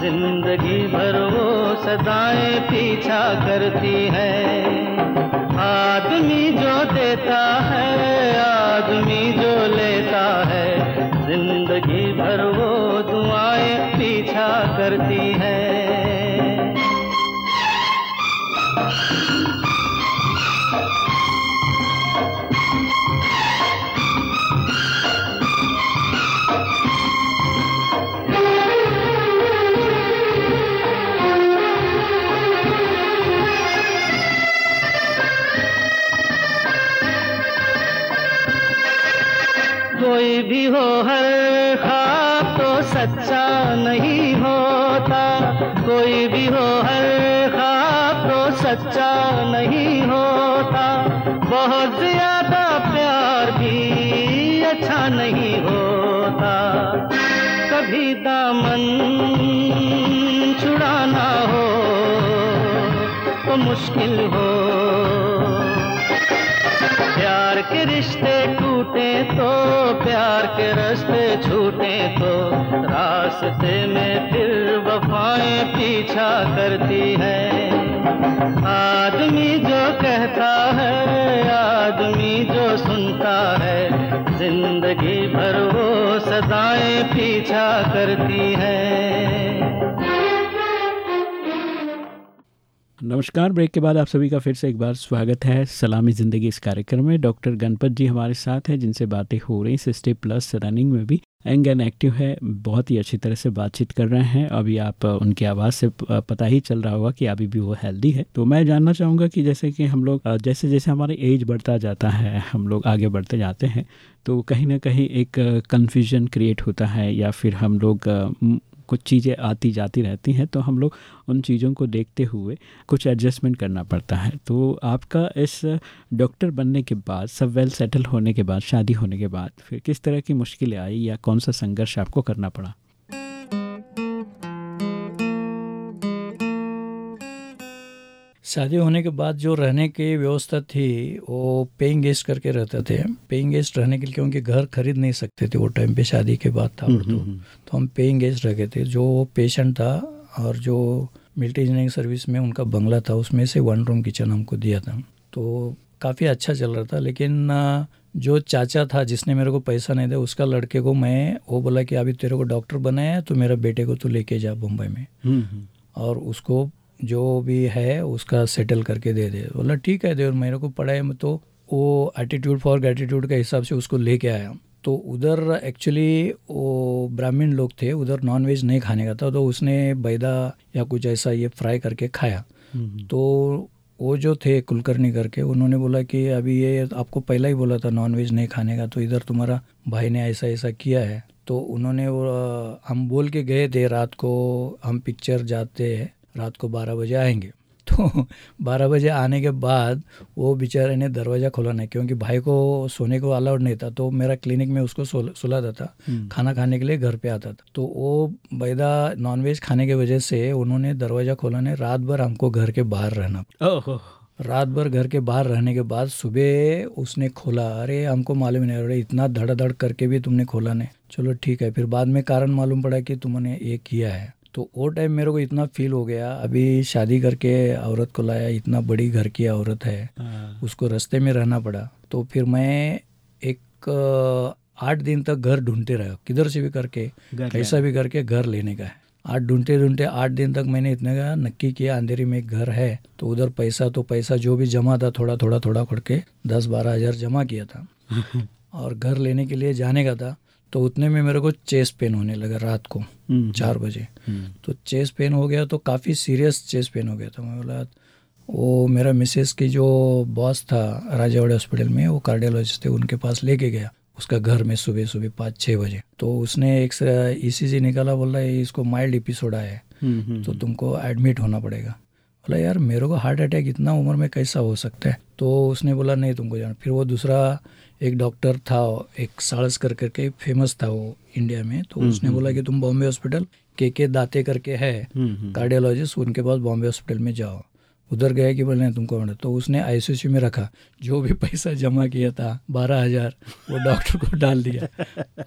ज़िंदगी भर वो सदाएँ पीछा करती है। आदमी जो देता है, आ... ज़िंदगी भर वो भी हो हर खाब तो सच्चा नहीं होता। कोई भी हो हर खाब तो सच्चा नहीं होता। बहुत ज़्यादा प्यार भी अच्छा नहीं होता। कभी दामन छुड़ाना हो तो मुश्किल हो टूटे तो प्यार के रास्ते छूटे तो रास्ते में फिर वफाएँ पीछा करती है। आदमी जो कहता है, आदमी जो सुनता है, ज़िंदगी भर वो सदाएँ पीछा करती है। नमस्कार, ब्रेक के बाद आप सभी का फिर से एक बार स्वागत है। सलामी ज़िंदगी इस कार्यक्रम में डॉक्टर गणपत जी हमारे साथ हैं, जिनसे बातें हो रही सिक्सटी प्लस रनिंग में भी एंग एंड एक्टिव है, बहुत ही अच्छी तरह से बातचीत कर रहे हैं। अभी आप उनकी आवाज़ से पता ही चल रहा होगा कि अभी भी वो हेल्दी है। तो मैं जानना चाहूँगा कि जैसे कि हम लोग जैसे जैसे हमारे एज बढ़ता जाता है, हम लोग आगे बढ़ते जाते हैं तो कहीं ना कहीं एक कन्फ्यूज़न क्रिएट होता है या फिर हम लोग कुछ चीज़ें आती जाती रहती हैं तो हम लोग उन चीज़ों को देखते हुए कुछ एडजस्टमेंट करना पड़ता है। तो आपका इस डॉक्टर बनने के बाद, सब वेल सेटल होने के बाद, शादी होने के बाद, फिर किस तरह की मुश्किलें आई या कौन सा संघर्ष आपको करना पड़ा? शादी होने के बाद जो रहने की व्यवस्था थी वो पेइंग गेस्ट करके रहते थे। पेइंग गेस्ट रहने के लिए क्योंकि घर खरीद नहीं सकते थे वो टाइम पे शादी के बाद था। तो तो हम पेइंग गेस्ट रह गए थे। जो पेशेंट था और जो मिलिट्री इंजीनियरिंग सर्विस में उनका बंगला था उसमें से वन रूम किचन हमको दिया था। तो काफ़ी अच्छा चल रहा था लेकिन जो चाचा था जिसने मेरे को पैसा नहीं दिया उसका लड़के को मैं वो बोला कि अभी तेरे को डॉक्टर बनाया है तो मेरे बेटे को तू लेके जा मुंबई में। और उसको जो भी है उसका सेटल करके दे दे। बोला ठीक है दे और मेरे को पढ़ाई में तो वो एटीट्यूड फॉर ग्रेटिट्यूड के हिसाब से उसको लेके आया तो उधर एक्चुअली वो ब्राह्मण लोग थे उधर नॉन वेज नहीं खाने का था तो उसने बैदा या कुछ ऐसा ये फ्राई करके खाया। हम्म, तो वो जो थे कुलकर्णी करके उन्होंने बोला कि अभी ये आपको पहला ही बोला था नॉन वेज नहीं खाने का तो इधर तुम्हारा भाई ने ऐसा ऐसा किया है। तो उन्होंने वो हम बोल के गए थे रात को हम पिक्चर जाते हैं। रात को बारह बजे आएँगे। तो बारह बजे आने के बाद वो बेचारे ने दरवाज़ा खोला नहीं क्योंकि भाई को सोने को अलाउड नहीं था तो मेरा क्लिनिक में उसको सोल- था। हम्म, खाना खाने के लिए घर पे आता था। तो वो बैदा नॉनवेज खाने की वजह से उन्होंने दरवाज़ा खोला नहीं रात भर हमको घर के बाहर रहना ओहो। रात भर घर के बाहर रहने के बाद सुबह उसने खोला अरे हमको मालूम नहीं अरे इतना धड़ाधड़ करके भी तुमने खोला नहीं। चलो ठीक है फिर बाद में कारण मालूम पड़ा कि तुमने ये किया है। तो वो टाइम मेरे को इतना फील हो गया। अभी शादी करके औरत को लाया इतना बड़ी घर की औरत है हाँ, उसको रास्ते में रहना पड़ा। तो फिर मैं एक आठ दिन तक घर ढूंढते रहा। किधर से भी करके कैसा भी करके घर लेने का है। आठ ढूंढते ढूंढते आठ दिन तक मैंने इतने का नक्की किया अंधेरी में एक घर है तो उधर पैसा तो पैसा जो भी जमा था थोड़ा थोड़ा थोड़ा करके दस बारह हज़ार जमा किया था। और घर लेने के लिए जाने का था। तो उतने में मेरे को चेस्ट पेन होने लगा रात को हम्म, चार बजे। हम्म, तो चेस्ट पेन हो गया तो काफ़ी सीरियस चेस्ट पेन हो गया था। मैं बोला वो मेरा मिसेस की जो बॉस था राजावाड़ी हॉस्पिटल में वो कार्डियोलॉजिस्ट थे उनके पास लेके गया। उसका घर में सुबह सुबह पाँच छः बजे। तो उसने एक ईसीजी निकाला बोला इसको माइल्ड एपिसोड आया है। हम्म, हम्म, तो तुमको एडमिट होना पड़ेगा। बोला यार मेरे को हार्ट अटैक इतना उम्र में कैसा हो सकता है? तो उसने बोला नहीं तुमको जाना। फिर वो दूसरा एक डॉक्टर था एक साड़स कर करके फ़ेमस था वो इंडिया में तो उसने बोला कि तुम बॉम्बे हॉस्पिटल के के दाते करके है हम्म, हम्म, कार्डियोलॉजिस्ट उनके पास बॉम्बे हॉस्पिटल में जाओ। उधर गए कि बोले तुमको होना तो उसने आईसीयू में रखा। जो भी पैसा जमा किया था बारह हज़ार वो डॉक्टर को डाल दिया।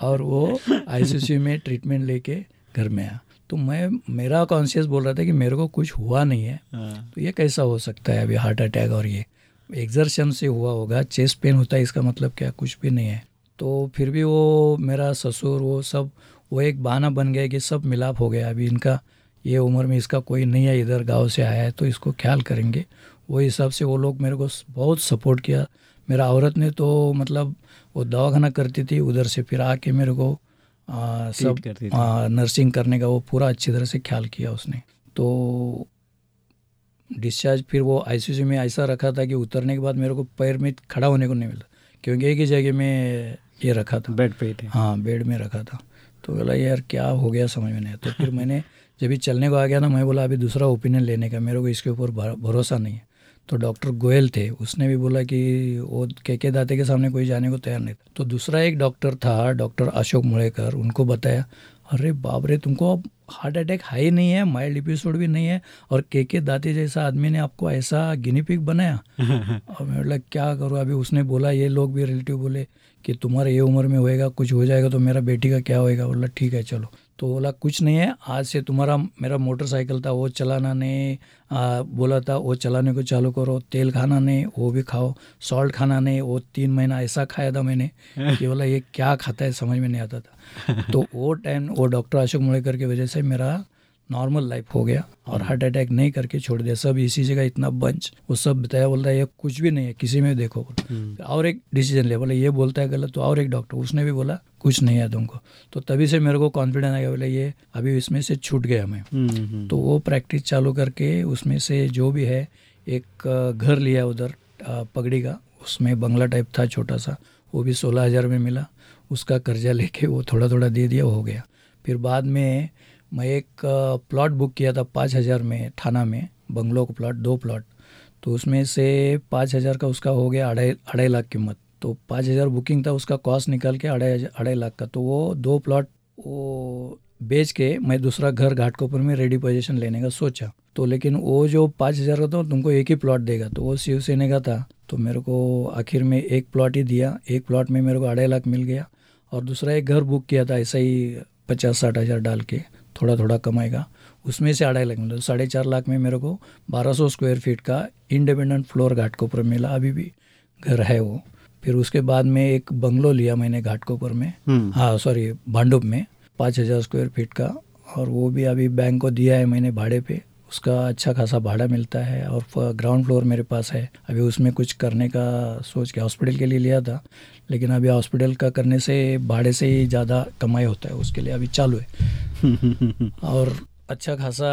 और वो आईसीयू में ट्रीटमेंट लेके घर में आया। तो मैं मेरा कॉन्शियस बोल रहा था कि मेरे को कुछ हुआ नहीं है। हाँ, तो ये कैसा हो सकता है अभी हार्ट अटैक और ये? एग्जर्शन से हुआ होगा चेस्ट पेन होता है इसका मतलब क्या? कुछ भी नहीं है। तो फिर भी वो मेरा ससुर वो सब वो एक बहाना बन गया कि सब मिलाप हो गया। अभी इनका ये उम्र में इसका कोई नहीं है इधर गाँव से आया है तो इसको ख्याल करेंगे। वो हिसाब से वो लोग मेरे को बहुत सपोर्ट किया। मेरा औरत ने तो मतलब वो दवाखाना करती थी उधर से फिर आके मेरे को आ, सब करती आ, नर्सिंग करने का वो पूरा अच्छी तरह से ख्याल किया उसने। तो डिस्चार्ज फिर वो आईसीयू में ऐसा रखा था कि उतरने के बाद मेरे को पैर में खड़ा होने को नहीं मिला क्योंकि एक ही जगह में ये रखा था। बेड पे थे। हाँ बेड में रखा था। तो बोला यार क्या हो गया समझ में नहीं। तो फिर मैंने जब ये चलने को आ गया ना मैं बोला अभी दूसरा ओपिनियन लेने का मेरे को इसके ऊपर भरोसा नहीं है। तो डॉक्टर गोयल थे उसने भी बोला कि वो के के दाते के सामने कोई जाने को तैयार नहीं था। तो दूसरा एक डॉक्टर था डॉक्टर अशोक मुड़ेकर उनको बताया अरे बाप रे तुमको अब हार्ट अटैक हाई नहीं है माइल्ड एपिसोड भी नहीं है और के के दाते जैसा आदमी ने आपको ऐसा गिनी पिक बनाया? और मैं बोला क्या करूँ? अभी उसने बोला ये लोग भी रिलेटिव बोले कि तुम्हारे ये उम्र में होएगा कुछ हो जाएगा तो मेरा बेटी का क्या होएगा? बोला ठीक है चलो। तो बोला कुछ नहीं है आज से तुम्हारा मेरा मोटरसाइकिल था वो चलाना नहीं आ, बोला था वो चलाने को चालू करो तेल खाना नहीं वो भी खाओ सॉल्ट खाना नहीं वो तीन महीना ऐसा खाया था मैंने कि बोला ये क्या खाता है समझ में नहीं आता था। तो वो टाइम वो डॉक्टर अशोक मुड़ेकर की वजह से मेरा नॉर्मल लाइफ हो गया और हार्ट अटैक नहीं करके छोड़ दिया। सब इसी जगह इतना बंच वो सब बताया बोलता है ये कुछ भी नहीं है किसी में देखो। और एक डिसीज़न लिया बोला ये बोलता है गलत तो और एक डॉक्टर उसने भी बोला कुछ नहीं है तुमको। तो तभी से मेरे को कॉन्फिडेंस आ गया बोला ये अभी इसमें से छूट गया मैं। हम्म, हम्म, तो वो प्रैक्टिस चालू करके उसमें से जो भी है एक घर लिया उधर पगड़ी का उसमें बंगला टाइप था छोटा सा वो भी सोलह हज़ार में मिला। उसका कर्जा लेके वो थोड़ा थोड़ा दे दिया हो गया। फिर बाद में मैं एक प्लॉट बुक किया था पाँच हज़ार में, थाना में, बंगलो का प्लॉट, दो प्लॉट। तो उसमें से पाँच हज़ार का उसका हो गया अढ़ाई अढ़ाई लाख कीमत तो पाँच हज़ार बुकिंग था, उसका कॉस्ट निकाल के अढ़ाई अढ़ाई लाख का। तो वो दो प्लॉट वो बेच के मैं दूसरा घर घाटकोपर में रेडी पोजिशन लेने का सोचा। तो लेकिन वो जो पाँच हज़ार का था तुमको एक ही प्लॉट देगा। तो वो शिवसेना का था। तो मेरे को आखिर में एक प्लॉट ही दिया। एक प्लॉट में मेरे को अढ़ाई लाख मिल गया। और दूसरा एक घर बुक किया था ऐसा ही पचास साठ हज़ार डाल के थोड़ा थोड़ा कमाएगा। उसमें से अढ़ाई लाख मिला साढ़े चार लाख में मेरे को बारह सौ स्क्वायर फीट का इंडिपेंडेंट फ्लोर घाटकोपर मिला अभी भी घर है वो। फिर उसके बाद में एक बंगलो लिया मैंने घाटकोपर में। हम्म। हाँ सॉरी भांडुप में पाँच हज़ार स्क्वायर फीट का। और वो भी अभी बैंक को दिया है मैंने भाड़े पे। उसका अच्छा खासा भाड़ा मिलता है और ग्राउंड फ्लोर मेरे पास है। अभी उसमें कुछ करने का सोच के हॉस्पिटल के लिए लिया था। लेकिन अभी हॉस्पिटल का करने से भाड़े से ही ज़्यादा कमाई होता है उसके लिए अभी चालू है। और अच्छा खासा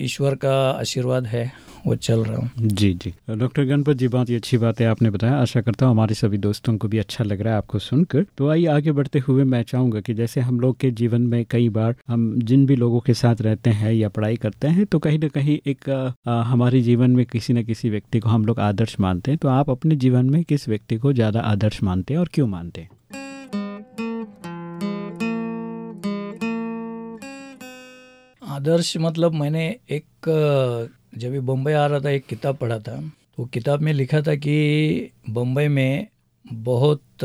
ईश्वर का आशीर्वाद है। वो चल रहा हूँ। जी जी। डॉक्टर गणपत जी बहुत ही अच्छी बात है आपने बताया। आशा करता हूँ हमारे सभी दोस्तों को भी अच्छा लग रहा है आपको सुनकर। तो आइए आगे बढ़ते हुए मैं चाहूँगा कि जैसे हम लोग के जीवन में कई बार हम जिन भी लोगों के साथ रहते हैं या पढ़ाई करते हैं तो कहीं ना कहीं एक आ, हमारे जीवन में किसी न किसी व्यक्ति को हम लोग आदर्श मानते हैं। तो आप अपने जीवन में किस व्यक्ति को ज़्यादा आदर्श मानते हैं और क्यों मानते हैं? आदर्श मतलब मैंने एक जब ये बम्बई आ रहा था एक किताब पढ़ा था तो किताब में लिखा था कि बम्बई में बहुत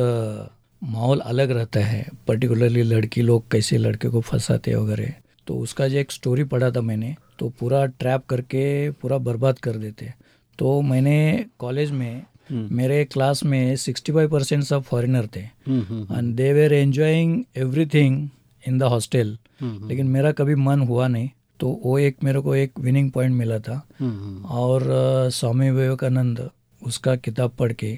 माहौल अलग रहता है। पर्टिकुलरली लड़की लोग कैसे लड़के को फंसाते वगैरह। तो उसका जो एक स्टोरी पढ़ा था मैंने तो पूरा ट्रैप करके पूरा बर्बाद कर देते। तो मैंने कॉलेज में मेरे क्लास में 65 परसेंट सब फॉरेनर थे। And they were enjoying everything in the hostel लेकिन मेरा कभी मन हुआ नहीं। तो वो एक मेरे को एक विनिंग पॉइंट मिला था। और स्वामी विवेकानंद उसका किताब पढ़ के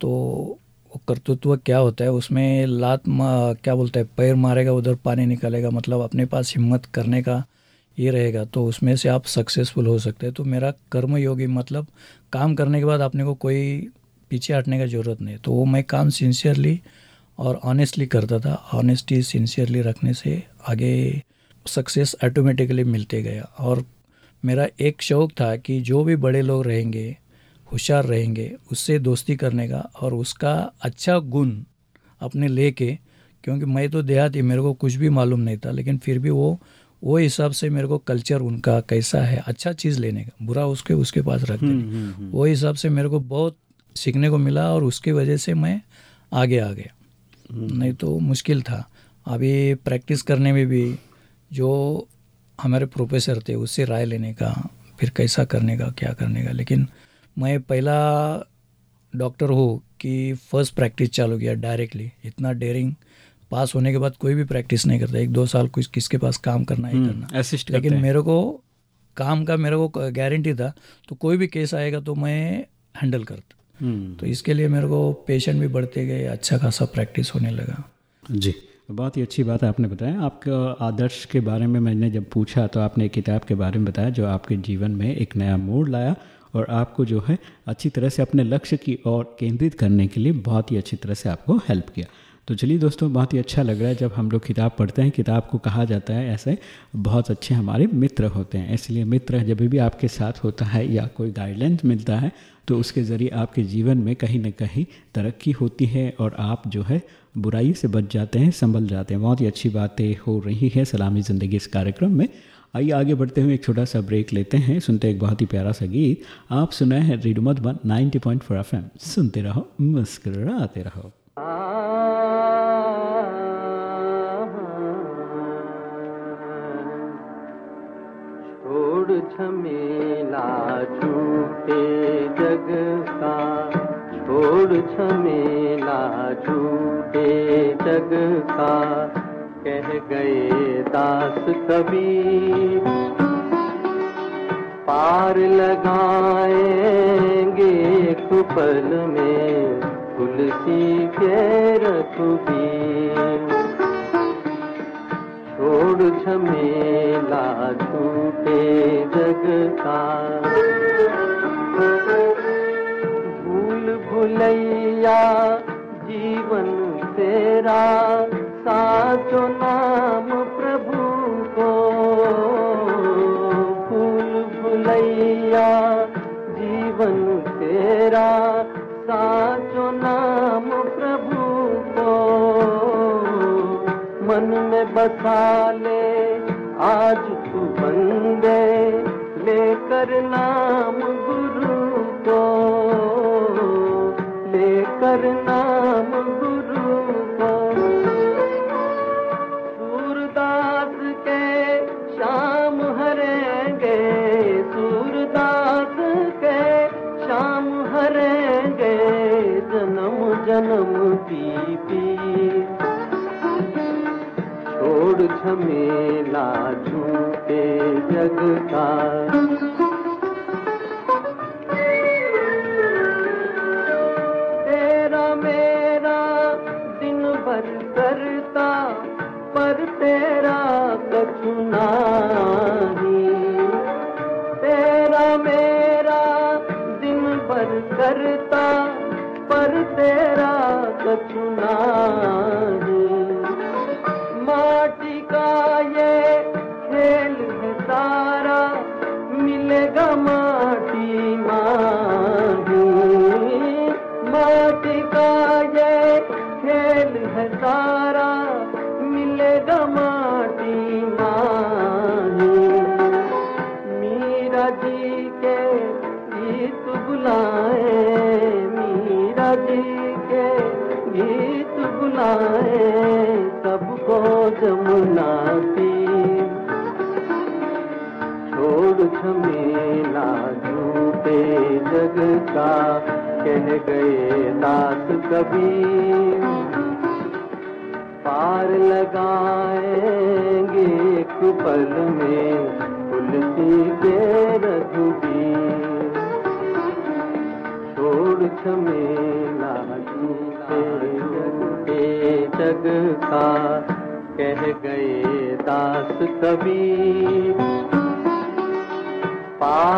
तो वो कर्तृत्व क्या होता है उसमें लात क्या बोलता है पैर मारेगा उधर पानी निकालेगा मतलब अपने पास हिम्मत करने का ये रहेगा तो उसमें से आप सक्सेसफुल हो सकते हैं। तो मेरा कर्म योगी मतलब काम करने के बाद अपने को कोई पीछे हटने का ज़रूरत नहीं तो वो मैं काम सिंसियरली और ऑनेस्टली करता था। ऑनेस्टी सिंसियरली रखने से आगे सक्सेस ऑटोमेटिकली मिलते गया। और मेरा एक शौक़ था कि जो भी बड़े लोग रहेंगे होशियार रहेंगे उससे दोस्ती करने का और उसका अच्छा गुण अपने ले लेके क्योंकि मैं तो देहाती मेरे को कुछ भी मालूम नहीं था लेकिन फिर भी वो वो हिसाब से मेरे को कल्चर उनका कैसा है अच्छा चीज़ लेने का बुरा उसके उसके पास रख देने हम्म, हम्म, हम्म। वो हिसाब से मेरे को बहुत सीखने को मिला और उसकी वजह से मैं आगे आ गया। नहीं तो मुश्किल था। अभी प्रैक्टिस करने में भी जो हमारे प्रोफेसर थे उससे राय लेने का फिर कैसा करने का क्या करने का। लेकिन मैं पहला डॉक्टर हूँ कि फ़र्स्ट प्रैक्टिस चालू किया डायरेक्टली। इतना डेयरिंग पास होने के बाद कोई भी प्रैक्टिस नहीं करता। एक दो साल कुछ किसके पास काम करना ही हम्म, करना। लेकिन मेरे को काम का मेरे को गारंटी था तो कोई भी केस आएगा तो मैं हैंडल करता। हम्म। तो इसके लिए मेरे को पेशेंट भी बढ़ते गए अच्छा खासा प्रैक्टिस होने लगा। जी। बहुत ही अच्छी बात है आपने बताया। आपका आदर्श के बारे में मैंने जब पूछा तो आपने एक किताब के बारे में बताया जो आपके जीवन में एक नया मोड़ लाया और आपको जो है अच्छी तरह से अपने लक्ष्य की ओर केंद्रित करने के लिए बहुत ही अच्छी तरह से आपको हेल्प किया। तो चलिए दोस्तों, बहुत ही अच्छा लग रहा है जब हम लोग किताब पढ़ते हैं, किताब को कहा जाता है ऐसे बहुत अच्छे हमारे मित्र होते हैं। इसलिए मित्र जब भी आपके साथ होता है या कोई गाइडलाइंस मिलता है तो उसके ज़रिए आपके जीवन में कहीं ना कहीं तरक्की होती है और आप जो है बुराई से बच जाते हैं, संभल जाते हैं। बहुत ही अच्छी बातें हो रही है सलामी ज़िंदगी इस कार्यक्रम में। आइए आगे बढ़ते हुए एक छोटा सा ब्रेक लेते हैं। सुनते एक बहुत ही प्यारा सा गीत। आप सुनाए हैं रेडियो मधुबन 90.4 पॉइंट सुनते रहो, मुस्कुराते रहो। छोड़ झमेला झूठे जग का। छोड़ झमेला झूठे जग का। कह गए दास कभी, पार लगाएँगे कुपल में तुलसी के रखबी छोड़ झमेला झूठे जग का। भूल भुलैया, जीवन तेरा, साचो नाम प्रभु को। भूल भुलैया, जीवन तेरा, साचो नाम प्रभु को। मन में बसा ले, आज तू बंदे, लेकर नाम गुरु को। लेकर नाम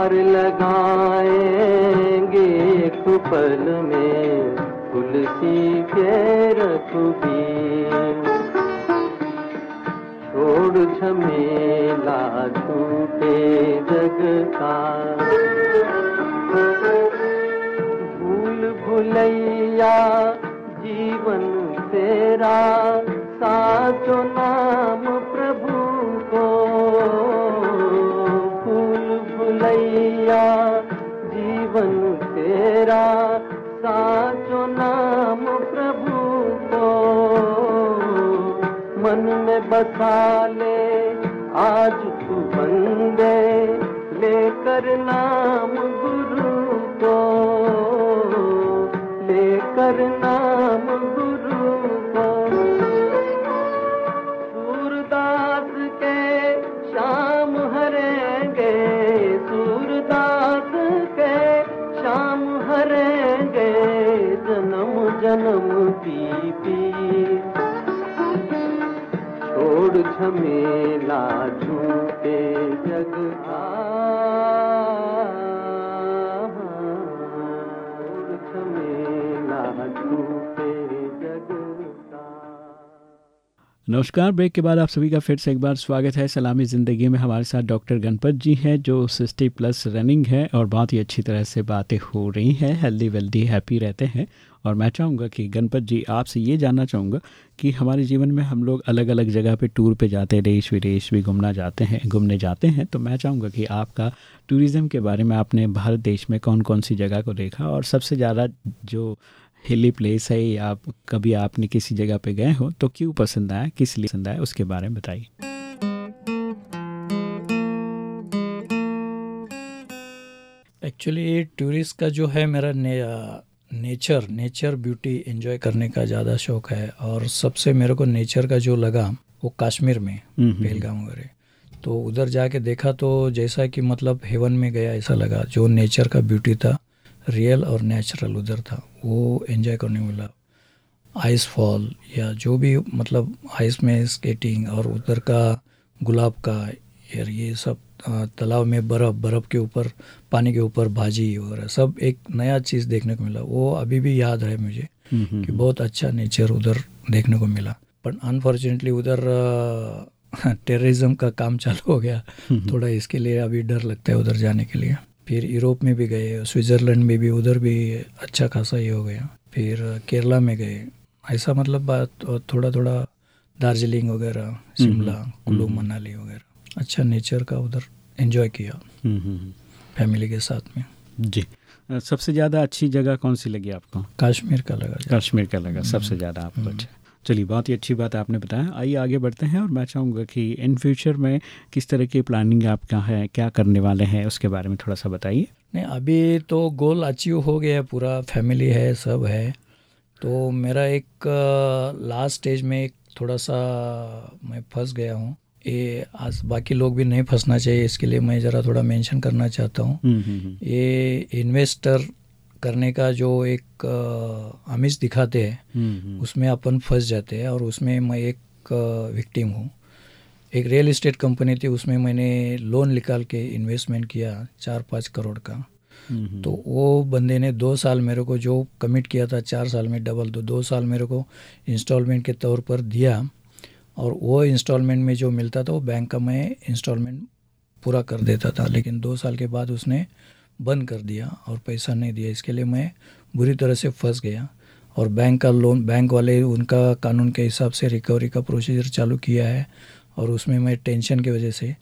पार लगाएँगे एक पल में तुलसी के रघुबीर छोड़ झमेला झूठे जग का। भूल भुलैया जीवन तेरा साचो नाम तेरा साचो नाम प्रभु को मन में बसा ले, आज तू बंदे लेकर नाम गुरु को, लेकर नाम झमेला झूठे जग नमस्कार, ब्रेक के बाद आप सभी का फिर से एक बार स्वागत है। सलामी ज़िंदगी में हमारे साथ डॉक्टर गणपत जी हैं, जो सिक्सटी प्लस रनिंग है और बहुत ही अच्छी तरह से बातें हो रही हैं। हेल्दी वेल्दी, हैप्पी रहते हैं। और मैं चाहूँगा कि गणपत जी, आपसे ये जानना चाहूँगा कि हमारे जीवन में हम लोग अलग अलग जगह पे टूर पे जाते हैं, देश विदेश भी घूमना जाते हैं, घूमने जाते हैं तो मैं चाहूँगा कि आपका टूरिज़्म के बारे में आपने भारत देश में कौन कौन सी जगह को देखा? और सबसे ज़्यादा जो हिली प्लेस है या आप, कभी आपने किसी जगह पे गए हो तो क्यों पसंद आया, किस लिए पसंद आया, उसके बारे में बताइए। एक्चुअली टूरिस्ट का जो है मेरा नेचर नेचर ब्यूटी एंजॉय करने का ज़्यादा शौक है और सबसे मेरे को नेचर का जो लगा वो कश्मीर में हम्म, हम्म। पहलगाम वगैरह तो उधर जाके देखा तो जैसा कि मतलब हेवन में गया ऐसा लगा जो नेचर का ब्यूटी था रियल और नेचुरल उधर था वो एंजॉय करने को मिला आइस फॉल या जो भी मतलब आइस में स्केटिंग और उधर का गुलाब का यार ये सब तालाब में बर्फ़ बर्फ़ के ऊपर पानी के ऊपर भाजी वगैरह सब एक नया चीज़ देखने को मिला। वो अभी भी याद है मुझे हम्म, हम्म, कि बहुत अच्छा नेचर उधर देखने को मिला। पर अनफॉर्चुनेटली उधर टेररिज्म का काम चालू हो गया। थोड़ा इसके लिए अभी डर लगता है उधर जाने के लिए। फिर यूरोप में भी गए स्विट्ज़रलैंड में भी उधर भी अच्छा खासा ये हो गया। फिर केरला में गए। ऐसा मतलब बात थोड़ा थोड़ा दार्जिलिंग वगैरह शिमला कुल्लू मनाली वगैरह। अच्छा नेचर का उधर एंजॉय किया हम्म, हम्म, हम्म। फैमिली के साथ में। जी। सबसे ज़्यादा अच्छी जगह कौन सी लगी आपको? कश्मीर का लगा कश्मीर का लगा सबसे ज़्यादा आपको अच्छा। चलिए बहुत ही अच्छी बात आपने बताया। आइए आगे बढ़ते हैं और मैं चाहूँगा कि इन फ्यूचर में किस तरह की प्लानिंग आपका है क्या करने वाले हैं उसके बारे में थोड़ा सा बताइए। नहीं अभी तो गोल अचीव हो गया पूरा फैमिली है सब है। तो मेरा एक लास्ट स्टेज में एक थोड़ा सा मैं फंस गया हूँ। ये आज बाकी लोग भी नहीं फंसना चाहिए इसके लिए मैं ज़रा थोड़ा मेंशन करना चाहता हूँ हम्म, हम्म, हम्म। ये इन्वेस्टर करने का जो एक आमिष दिखाते हैं। उसमें अपन फंस जाते हैं और उसमें मैं एक विक्टिम हूँ एक रियल इस्टेट कंपनी थी उसमें मैंने लोन निकाल के इन्वेस्टमेंट किया चार पाँच करोड़ का। तो वो बंदे ने दो साल मेरे को जो कमिट किया था चार साल में डबल तो दो साल मेरे को इंस्टॉलमेंट के तौर पर दिया और वो इंस्टॉलमेंट में जो मिलता था, वो बैंक का मैं इंस्टॉलमेंट पूरा कर देता था, लेकिन दो साल के बाद उसने बंद कर दिया और पैसा नहीं दिया। इसके लिए मैं बुरी तरह से फंस गया और बैंक का लोन बैंक वाले उनका कानून के हिसाब से रिकवरी का प्रोसीजर चालू किया है और उसमें मैं टेंशन की वजह से,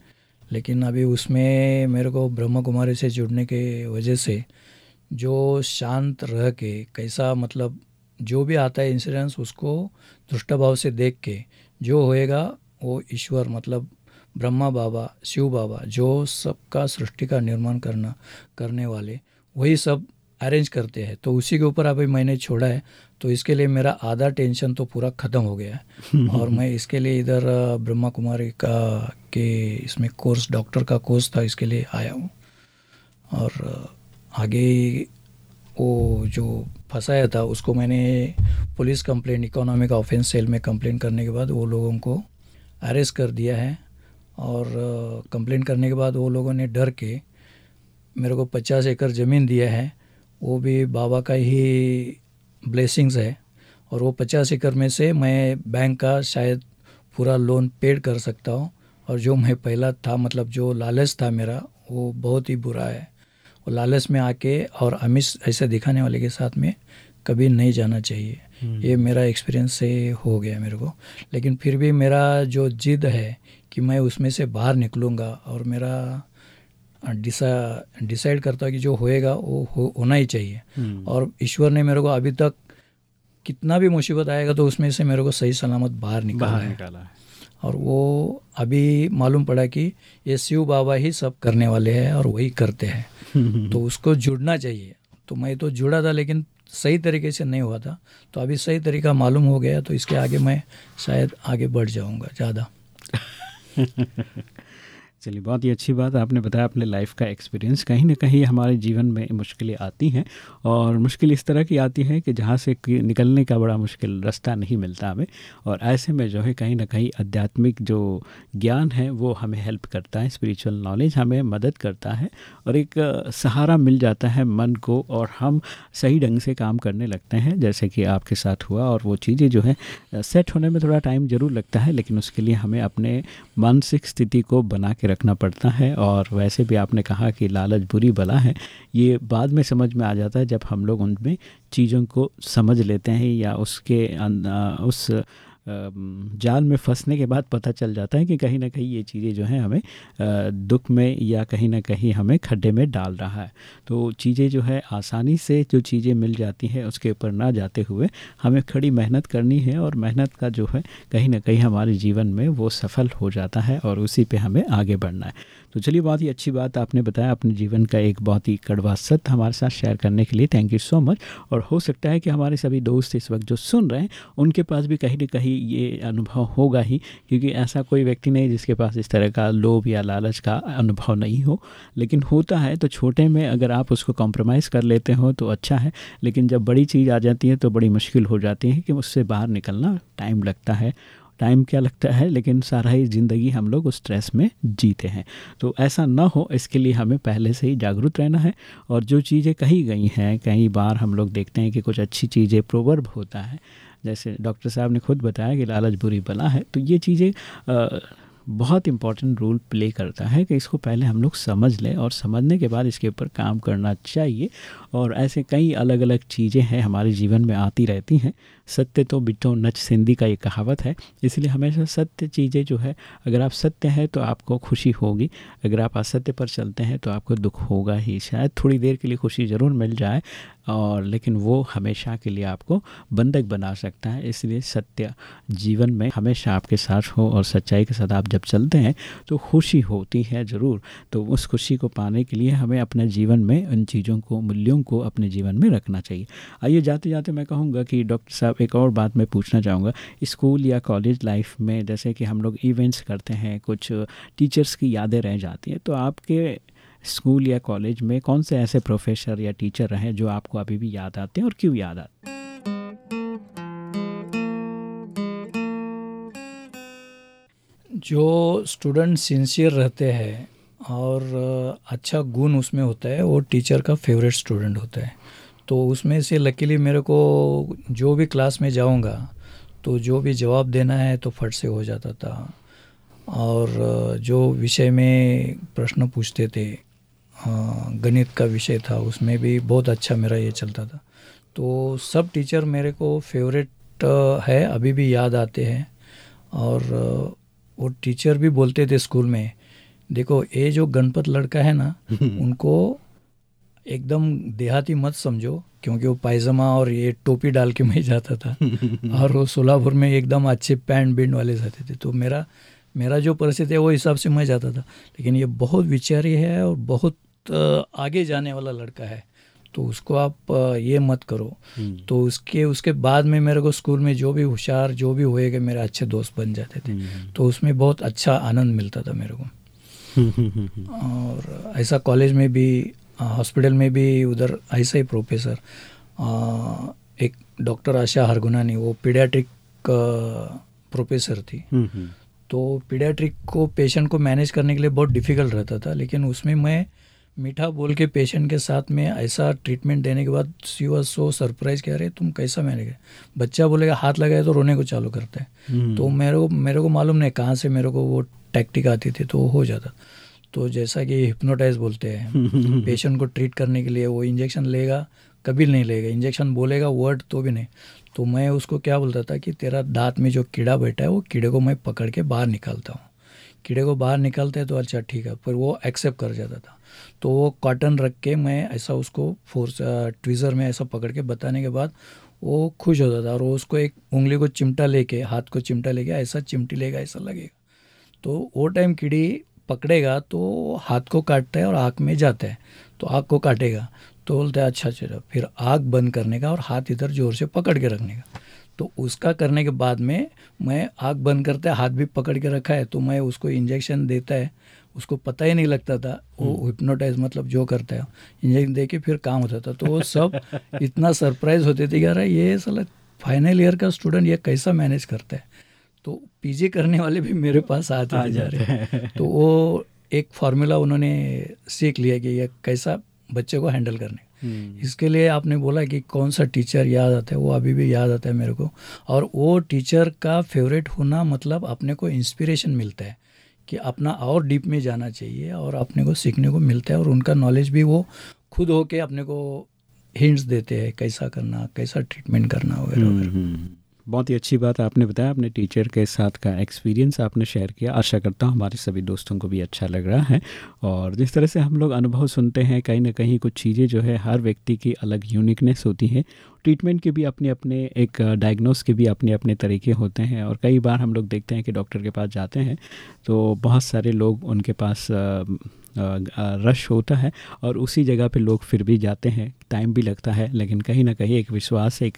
लेकिन अभी उसमें मेरे को ब्रह्मा कुमारी से जुड़ने के वजह से जो शांत रह के, कैसा मतलब जो भी आता है इंश्योरेंस उसको दृष्टभाव से देख के जो होएगा वो ईश्वर मतलब ब्रह्मा बाबा शिव बाबा जो सबका सृष्टि का निर्माण करना करने वाले वही सब अरेंज करते हैं। तो उसी के ऊपर अभी मैंने छोड़ा है तो इसके लिए मेरा आधा टेंशन तो पूरा ख़त्म हो गया है। और मैं इसके लिए इधर ब्रह्मा कुमारी का के इसमें कोर्स डॉक्टर का कोर्स था इसके लिए आया हूँ। और आगे वो जो फंसाया था, उसको मैंने police complaint economic offence cell में कंप्लेंट करने के बाद वो लोगों को अरेस्ट कर दिया है। और कंप्लेंट करने के बाद वो लोगों ने डर के मेरे को पचास एकड़ ज़मीन दिया है। वो भी बाबा का ही ब्लेसिंग्स है। और वो पचास एकड़ में से मैं बैंक का शायद पूरा लोन पेड कर सकता हूँ। और जो मैं पहला था मतलब जो लालच था मेरा, वो बहुत ही बुरा है। वो लालच में आके और अमिश ऐसे दिखाने वाले के साथ में कभी नहीं जाना चाहिए। ये मेरा एक्सपीरियंस से हो गया मेरे को। लेकिन फिर भी मेरा जो जिद है कि मैं उसमें से बाहर निकलूँगा और मेरा डिसा डिसाइड करता कि जो होएगा वो हो, होना ही चाहिए। हम्म। और ईश्वर ने मेरे को अभी तक कितना भी मुसीबत आएगा तो उसमें से मेरे को सही सलामत बाहर निकाला बाहर है। निकाला है। और वो अभी मालूम पड़ा कि ये शिव बाबा ही सब करने वाले हैं और वही करते हैं। तो उसको जुड़ना चाहिए। तो मैं तो जुड़ा था लेकिन सही तरीके से नहीं हुआ था। तो अभी सही तरीका मालूम हो गया तो इसके आगे मैं शायद आगे बढ़ जाऊँगा ज़्यादा। चलिए, बहुत ही अच्छी बात आपने बताया, अपने लाइफ का एक्सपीरियंस कहीं ना कहीं हमारे जीवन में मुश्किलें आती हैं और मुश्किल इस तरह की आती है कि जहाँ से निकलने का बड़ा मुश्किल रास्ता नहीं मिलता हमें और ऐसे में जो है कहीं ना कहीं आध्यात्मिक जो ज्ञान है, वो हमें हेल्प करता है स्पिरिचुअल नॉलेज हमें मदद करता है और एक सहारा मिल जाता है मन को और हम सही ढंग से काम करने लगते हैं, जैसे कि आपके साथ हुआ और वो चीज़ें जो है सेट होने में थोड़ा टाइम ज़रूर लगता है, लेकिन उसके लिए हमें अपने मानसिक स्थिति को बना के रखना पड़ता है और वैसे भी आपने कहा कि लालच बुरी बला है ये बाद में समझ में आ जाता है जब हम लोग उनमें चीज़ों को समझ लेते हैं या उसके उस अम, जाल में फंसने के बाद पता चल जाता है कि कहीं ना कहीं ये चीज़ें जो हैं हमें दुख में या कहीं ना कहीं हमें खड्डे में डाल रहा है। तो चीज़ें जो है, आसानी से जो चीज़ें मिल जाती हैं, उसके ऊपर ना जाते हुए हमें खड़ी मेहनत करनी है और मेहनत का जो है, कहीं ना कहीं हमारे जीवन में वो सफल हो जाता है और उसी पर हमें आगे बढ़ना है। तो चलिए बहुत ही अच्छी बात आपने बताया, अपने जीवन का एक बहुत ही कड़वा सत्य हमारे साथ शेयर करने के लिए। थैंक यू सो मच और हो सकता है कि हमारे सभी दोस्त इस वक्त जो सुन रहे हैं, उनके पास भी कहीं ना कहीं ये अनुभव होगा ही, क्योंकि ऐसा कोई व्यक्ति नहीं जिसके पास इस तरह का लोभ या लालच का अनुभव नहीं हो। लेकिन होता है तो छोटे में अगर आप उसको कॉम्प्रोमाइज़ कर लेते हो तो अच्छा है। लेकिन जब बड़ी चीज़ आ जाती है तो बड़ी मुश्किल हो जाती है कि उससे बाहर निकलना टाइम लगता है। टाइम क्या लगता है, लेकिन सारा ही ज़िंदगी हम लोग उस स्ट्रेस में जीते हैं। तो ऐसा ना हो, इसके लिए हमें पहले से ही जागरूक रहना है और जो चीज़ें कही गई हैं, कई बार हम लोग देखते हैं कि कुछ अच्छी चीज़ें प्रोवर्ब होता है। जैसे डॉक्टर साहब ने खुद बताया कि लालच बुरी बला है तो ये चीज़ें बहुत इंपॉर्टेंट रोल प्ले करता है कि इसको पहले हम लोग समझ लें और समझने के बाद इसके ऊपर काम करना चाहिए। और ऐसे कई अलग अलग चीज़ें हैं, हमारे जीवन में आती रहती हैं सत्य तो बिटो नच सिंधी का ये कहावत है। इसलिए हमेशा सत्य चीज़ें जो है, अगर आप सत्य हैं तो आपको खुशी होगी, अगर आप असत्य पर चलते हैं तो आपको दुख होगा ही। शायद थोड़ी देर के लिए खुशी ज़रूर मिल जाए, और लेकिन वो हमेशा के लिए आपको बंधक बना सकता है। इसलिए सत्य जीवन में हमेशा आपके साथ हो और सच्चाई के साथ आप जब चलते हैं तो खुशी होती है ज़रूर। तो उस खुशी को पाने के लिए हमें अपने जीवन में उन चीज़ों को, मूल्यों को अपने जीवन में रखना चाहिए। आइए जाते जाते मैं कहूँगा कि डॉक्टर साहब एक और बात मैं पूछना चाहूँगा। स्कूल या कॉलेज लाइफ में जैसे कि हम लोग इवेंट्स करते हैं, कुछ टीचर्स की यादें रह जाती हैं तो आपके स्कूल या कॉलेज में कौन से ऐसे प्रोफेसर या टीचर रहे जो आपको अभी भी याद आते हैं और क्यों याद आते हैं? जो स्टूडेंट सिंसियर रहते हैं और अच्छा गुण उसमें होता है, वो टीचर का फेवरेट स्टूडेंट होता है। तो उसमें से लकीली मेरे को जो भी क्लास में जाऊँगा तो जो भी जवाब देना है तो फट से हो जाता था। और जो विषय में प्रश्न पूछते थे गणित का विषय था उसमें भी बहुत अच्छा मेरा ये चलता था। तो सब टीचर मेरे को फेवरेट है अभी भी याद आते हैं। और वो टीचर भी बोलते थे स्कूल में देखो ये जो गणपत लड़का है ना उनको एकदम देहाती मत समझो क्योंकि वो पायजामा और ये टोपी डाल के मैं जाता था। और वो सोलापुर में एकदम अच्छे पैंट बिंड वाले जाते थे। तो मेरा मेरा जो परिस्थिति है वो हिसाब से मैं जाता था। लेकिन ये बहुत विचारी है और बहुत आगे जाने वाला लड़का है। तो उसको आप ये मत करो। हम्म। तो उसके उसके बाद में मेरे को स्कूल में जो भी होशियार जो भी होएगा मेरे अच्छे दोस्त बन जाते थे। हम्म। तो उसमें बहुत अच्छा आनंद मिलता था मेरे को। और ऐसा कॉलेज में भी हॉस्पिटल में भी उधर ऐसा ही प्रोफेसर एक डॉक्टर आशा हरगुनानी वो पीडियाट्रिक प्रोफेसर थी। हम्म, तो पीडियाट्रिक को पेशेंट को मैनेज करने के लिए बहुत डिफ़िकल्ट रहता था लेकिन उसमें मैं मीठा बोल के पेशेंट के साथ में ऐसा ट्रीटमेंट देने के बाद सी वॉज़ सो सरप्राइज़ कह रहे तुम कैसा मैंने गए बच्चा बोलेगा हाथ लगाए तो रोने को चालू करते हैं। हम्म। तो मेरे को मेरे को मालूम नहीं कहाँ से मेरे को वो टैक्टिक आती थी तो हो जाता। तो जैसा कि हिप्नोटाइज बोलते हैं। पेशेंट को ट्रीट करने के लिए वो इंजेक्शन लेगा कभी नहीं लेगा। इंजेक्शन बोलेगा वर्ड तो भी नहीं। तो मैं उसको क्या बोलता था कि तेरा दांत में जो कीड़ा बैठा है वो कीड़े को मैं पकड़ के बाहर निकालता हूँ। कीड़े को बाहर निकालते हैं तो अच्छा ठीक है। फिर वो एक्सेप्ट कर जाता था। तो वो कॉटन रख के मैं ऐसा उसको फोर्स ट्विज़र में ऐसा पकड़ के बताने के बाद वो खुश होता था और वो उसको एक उंगली को चिमटा लेके हाथ को चिमटा लेके ऐसा चिमटी लेगा ऐसा लगेगा। तो वो टाइम कीड़ी पकड़ेगा तो हाथ को काटता है और आँख में जाता है तो आँख को काटेगा। तो बोलते हैं अच्छा चलो फिर आँख बंद करने का और हाथ इधर ज़ोर से पकड़ के रखने का। तो उसका करने के बाद में मैं आँख बंद करता है हाथ भी पकड़ के रखा है तो मैं उसको इंजेक्शन देता है। उसको पता ही नहीं लगता था वो हिप्नोटाइज हम्म। मतलब जो करता है इंजेक्शन दे के फिर काम होता था। तो वो सब इतना सरप्राइज़ होते थे यार ये साला फाइनल ईयर का स्टूडेंट ये कैसा मैनेज करता है? तो पीजी करने वाले भी मेरे पास आते आ जा रहे हैं। तो वो एक फार्मूला उन्होंने सीख लिया कि यह कैसा बच्चे को हैंडल करने। हम्म। इसके लिए आपने बोला कि कौन सा टीचर याद आता है वो अभी भी याद आता है मेरे को। और वो टीचर का फेवरेट होना मतलब अपने को इंस्पिरेशन मिलता है कि अपना और डीप में जाना चाहिए और अपने को सीखने को मिलता है और उनका नॉलेज भी वो खुद होके अपने को हिंट्स देते हैं कैसा करना कैसा ट्रीटमेंट करना वगैरह हम्म, हम्म। बहुत ही अच्छी बात आपने बताया, अपने टीचर के साथ का एक्सपीरियंस आपने शेयर किया। आशा करता हूँ हमारे सभी दोस्तों को भी अच्छा लग रहा है। और जिस तरह से हम लोग अनुभव सुनते हैं, कहीं ना कहीं कुछ चीज़ें जो है हर व्यक्ति की अलग यूनिकनेस होती है। ट्रीटमेंट के भी अपने अपने एक डायग्नोस के भी अपने अपने तरीके होते हैं और कई बार हम लोग देखते हैं कि डॉक्टर के पास जाते हैं तो बहुत सारे लोग उनके पास रश होता है और उसी जगह पे लोग फिर भी जाते हैं। टाइम भी लगता है, लेकिन कहीं ना कहीं एक विश्वास, एक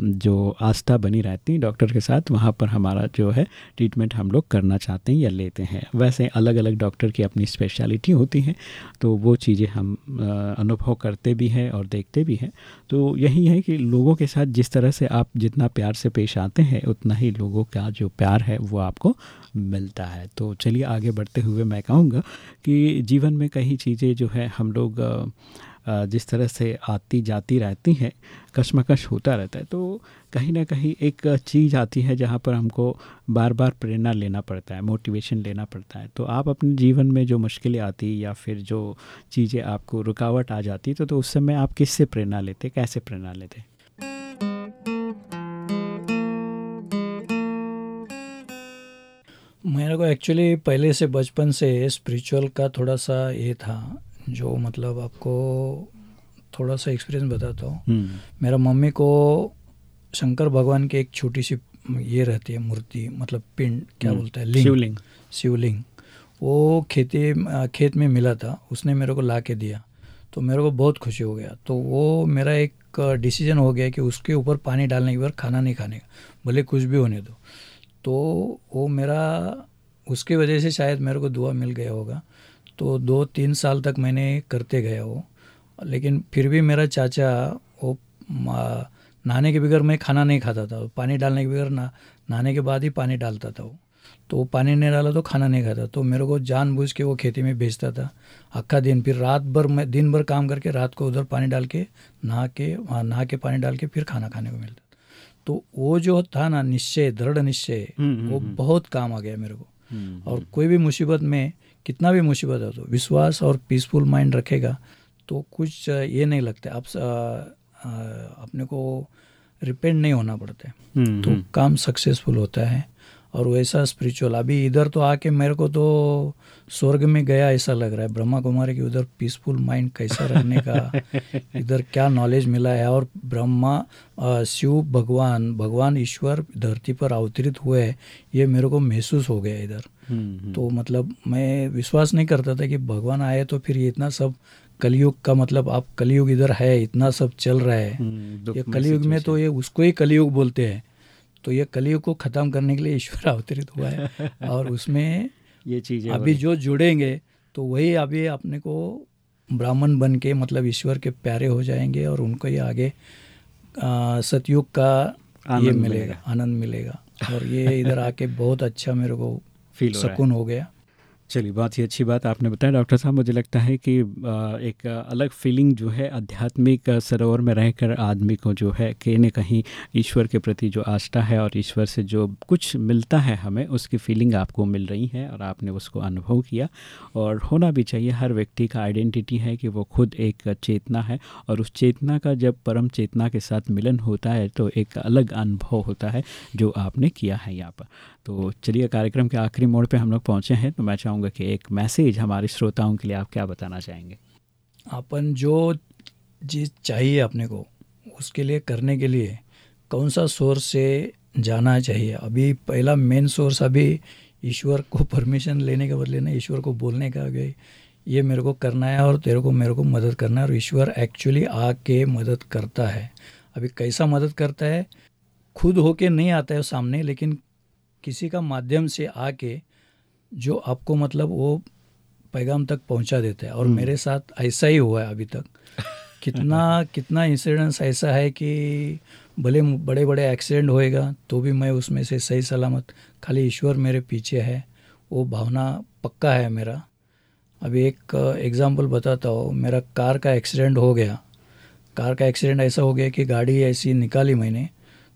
जो आस्था बनी रहती है डॉक्टर के साथ, वहाँ पर हमारा जो है ट्रीटमेंट हम लोग करना चाहते हैं या लेते हैं। वैसे अलग अलग डॉक्टर की अपनी स्पेशलिटी होती हैं तो वो चीज़ें हम अनुभव करते भी हैं और देखते भी हैं। तो यही है कि लोगों के साथ जिस तरह से आप जितना प्यार से पेश आते हैं, उतना ही लोगों का जो प्यार है, वो आपको मिलता है। तो चलिए आगे बढ़ते हुए मैं कहूँगा कि जीवन में कई चीज़ें जो है हम लोग जिस तरह से आती जाती रहती हैं कशमकश होता रहता है। तो कहीं ना कहीं एक चीज़ आती है जहाँ पर हमको बार बार प्रेरणा लेना पड़ता है मोटिवेशन लेना पड़ता है। तो आप अपने जीवन में जो मुश्किलें आती या फिर जो चीज़ें आपको रुकावट आ जाती तो, तो उस समय आप किससे प्रेरणा लेते कैसे प्रेरणा लेते? मेरे को एक्चुअली पहले से बचपन से स्पिरिचुअल का थोड़ा सा ये था जो मतलब आपको थोड़ा सा एक्सपीरियंस बताता हूँ। हम्म, मेरा मम्मी को शंकर भगवान की एक छोटी सी ये रहती है मूर्ति मतलब पिंड क्या हम्म, बोलते हैं लिंग। शिवलिंग। शिवलिंग। वो खेती खेत में मिला था उसने मेरे को ला के दिया। तो मेरे को बहुत खुशी हो गया। तो वो मेरा एक डिसीज़न हो गया कि उसके ऊपर पानी डालने के बाद खाना नहीं खाने का भले कुछ भी होने दो। तो वो मेरा, उसकी वजह से शायद मेरे को दुआ मिल गया होगा। तो दो तीन साल तक मैंने करते गया वो। लेकिन फिर भी मेरा चाचा, वो नहाने के बगैर मैं खाना नहीं खाता था। पानी डालने के बगैर ना, नहाने के बाद ही पानी डालता था वो। तो वो पानी नहीं डाला तो खाना नहीं खाता। तो मेरे को जानबूझ के वो खेती में भेजता था। अक्का दिन, फिर रात भर मैं, दिन भर काम करके रात को उधर पानी डाल के, नहा के नहा के पानी डाल के फिर खाना खाने को मिलता तो वो जो था ना निश्चय दृढ़ निश्चय हम्म, वो हम्म, बहुत काम आ गया मेरे को। हम्म, और कोई भी मुसीबत में कितना भी मुसीबत हो तो विश्वास और पीसफुल माइंड रखेगा तो कुछ ये नहीं लगता। आप अपने को रिपेंड नहीं होना पड़ता हम्म, तो हम्म, काम सक्सेसफुल होता है। और वैसा स्पिरिचुअल अभी इधर तो आके मेरे को तो स्वर्ग में गया ऐसा लग रहा है। ब्रह्मा कुमारी की उधर पीसफुल माइंड कैसा रहने का? इधर क्या नॉलेज मिला है? और ब्रह्मा शिव भगवान भगवान ईश्वर धरती पर अवतरित हुए हैं। ये मेरे को महसूस हो गया इधर। हम्म, हम्म, तो मतलब मैं विश्वास नहीं करता था कि भगवान आए तो फिर ये इतना सब कलयुग का मतलब आप कलयुग इधर है इतना सब चल रहा है। हम्म, ये कलयुग में तो ये उसको ही कलयुग बोलते हैं। तो ये कलयुग को खत्म करने के लिए ईश्वर अवतरित हुआ है। और उसमें ये चीज़ें अभी जो जुड़ेंगे तो वही अभी अपने को ब्राह्मण बन के मतलब ईश्वर के प्यारे हो जाएँगे और उनको ये आगे सतयुग का ये आनंद मिलेगा। आनंद मिलेगा। और ये इधर आके बहुत अच्छा मेरे को फील सुकून हो गया। चलिए, बहुत ही अच्छी बात आपने बताया डॉक्टर साहब, मुझे लगता है कि एक अलग फीलिंग जो है आध्यात्मिक सरोवर में रहकर आदमी को जो है कहीं न कहीं ईश्वर के प्रति जो आस्था है और ईश्वर से जो कुछ मिलता है हमें, उसकी फीलिंग आपको मिल रही है और आपने उसको अनुभव किया। और होना भी चाहिए, हर व्यक्ति का आइडेंटिटी है कि वो खुद एक चेतना है और उस चेतना का जब परम चेतना के साथ मिलन होता है तो एक अलग अनुभव होता है जो आपने किया है यहाँ पर। तो चलिए, कार्यक्रम के आखिरी मोड़ पे हम लोग पहुँचे हैं तो मैं चाहूँगा कि एक मैसेज हमारे श्रोताओं के लिए आप क्या बताना चाहेंगे? अपन जो चीज़ चाहिए अपने को, उसके लिए, करने के लिए, कौन सा सोर्स से जाना चाहिए? अभी पहला मेन सोर्स अभी ईश्वर को परमिशन लेने के बदले ना, ईश्वर को बोलने का गई ये मेरे को करना है और तेरे को, मेरे को मदद करना है और ईश्वर एक्चुअली आके मदद करता है। अभी कैसा मदद करता है? खुद होके नहीं आता है सामने, लेकिन किसी का माध्यम से आके जो आपको मतलब वो पैगाम तक पहुँचा देता है। और मेरे साथ ऐसा ही हुआ है अभी तक। कितना कितना इंसिडेंस ऐसा है कि भले बड़े बड़े एक्सीडेंट होएगा तो भी मैं उसमें से सही सलामत खाली ईश्वर मेरे पीछे है वो भावना पक्का है मेरा। अभी एक एग्जांपल बताता हूँ मेरा कार का एक्सीडेंट हो गया। कार का एक्सीडेंट ऐसा हो गया कि गाड़ी ऐसी निकाली मैंने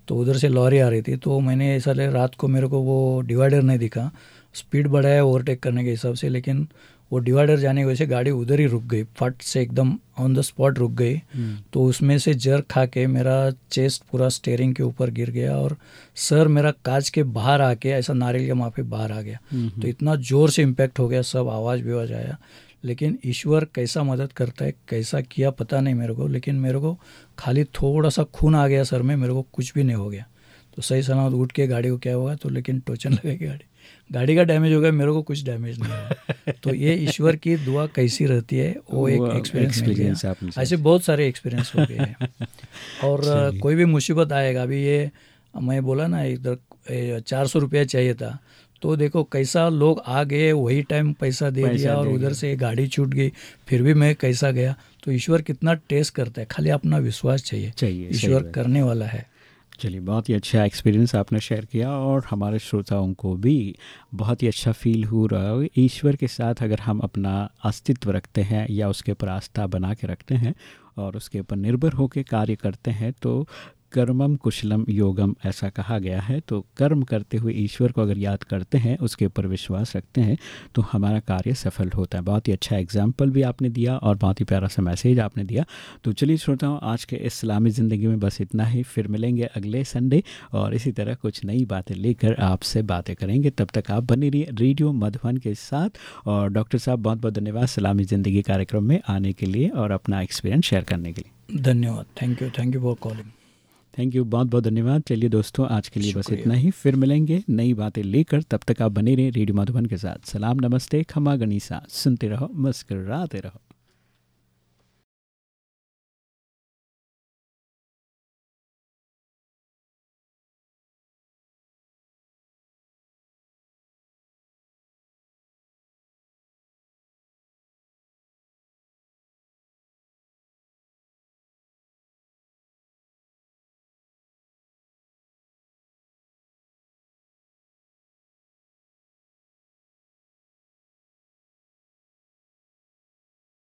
तो उधर से लॉरी आ रही थी तो मैंने ऐसा ले रात को मेरे को वो डिवाइडर नहीं दिखा। स्पीड बढ़ाया ओवरटेक करने के हिसाब से लेकिन वो डिवाइडर जाने की वजह से गाड़ी उधर ही रुक गई फट से एकदम ऑन द स्पॉट रुक गई। तो उसमें से जर खा के मेरा चेस्ट पूरा स्टेयरिंग के ऊपर गिर गया और सर मेरा कांच के बाहर आके ऐसा नारियल के माफे बाहर आ गया। तो इतना ज़ोर से इम्पैक्ट हो गया सब आवाज़ विवाज आया। लेकिन ईश्वर कैसा मदद करता है कैसा किया पता नहीं मेरे को लेकिन मेरे को खाली थोड़ा सा खून आ गया सर में मेरे को कुछ भी नहीं हो गया। तो सही सलामत उठ के गाड़ी को क्या होगा तो लेकिन टोचन लगेगी गाड़ी। गाड़ी का डैमेज हो गया मेरे को कुछ डैमेज नहीं हुआ। तो ये ईश्वर की दुआ कैसी रहती है वो एक एक्सपीरियंस ऐसे बहुत सारे एक्सपीरियंस हो गए हैं। और कोई भी मुसीबत आएगा अभी ये मैं बोला ना इधर चार सौ रुपया चाहिए था तो देखो कैसा लोग आ गए वही टाइम पैसा दे पैसा दिया और उधर से गाड़ी छूट गई फिर भी मैं कैसा गया? तो ईश्वर कितना टेस्ट करता है खाली अपना विश्वास चाहिए। चाहिए, ईश्वर करने वाला है। चलिए बहुत ही अच्छा एक्सपीरियंस आपने शेयर किया और हमारे श्रोताओं को भी बहुत ही अच्छा फील हो रहा है। ईश्वर के साथ अगर हम अपना अस्तित्व रखते हैं या उसके ऊपर आस्था बना के रखते हैं और उसके ऊपर निर्भर होकर कार्य करते हैं तो कर्मम कुशलम योगम ऐसा कहा गया है। तो कर्म करते हुए ईश्वर को अगर याद करते हैं, उसके ऊपर विश्वास रखते हैं तो हमारा कार्य सफल होता है। बहुत ही अच्छा एग्ज़ाम्पल भी आपने दिया और बहुत ही प्यारा सा मैसेज आपने दिया। तो चलिए श्रोताओं आज के इस्लामी ज़िंदगी में बस इतना ही। फिर मिलेंगे अगले संडे और इसी तरह कुछ नई बातें लेकर आपसे बातें करेंगे। तब तक आप बनी रहिए रेडियो मधुबन के साथ और डॉक्टर साहब, बहुत बहुत धन्यवाद सलामी ज़िंदगी कार्यक्रम में आने के लिए और अपना एक्सपीरियंस शेयर करने के लिए। धन्यवाद। Thank you thank you for calling thank you बहुत बहुत धन्यवाद। चलिए दोस्तों आज के लिए बस इतना ही। फिर मिलेंगे नई बातें लेकर। तब तक आप बने रहें रेडियो माधुबन के साथ। सलाम नमस्ते खमा गनीसा। सुनते रहो मुस्कराते रहो।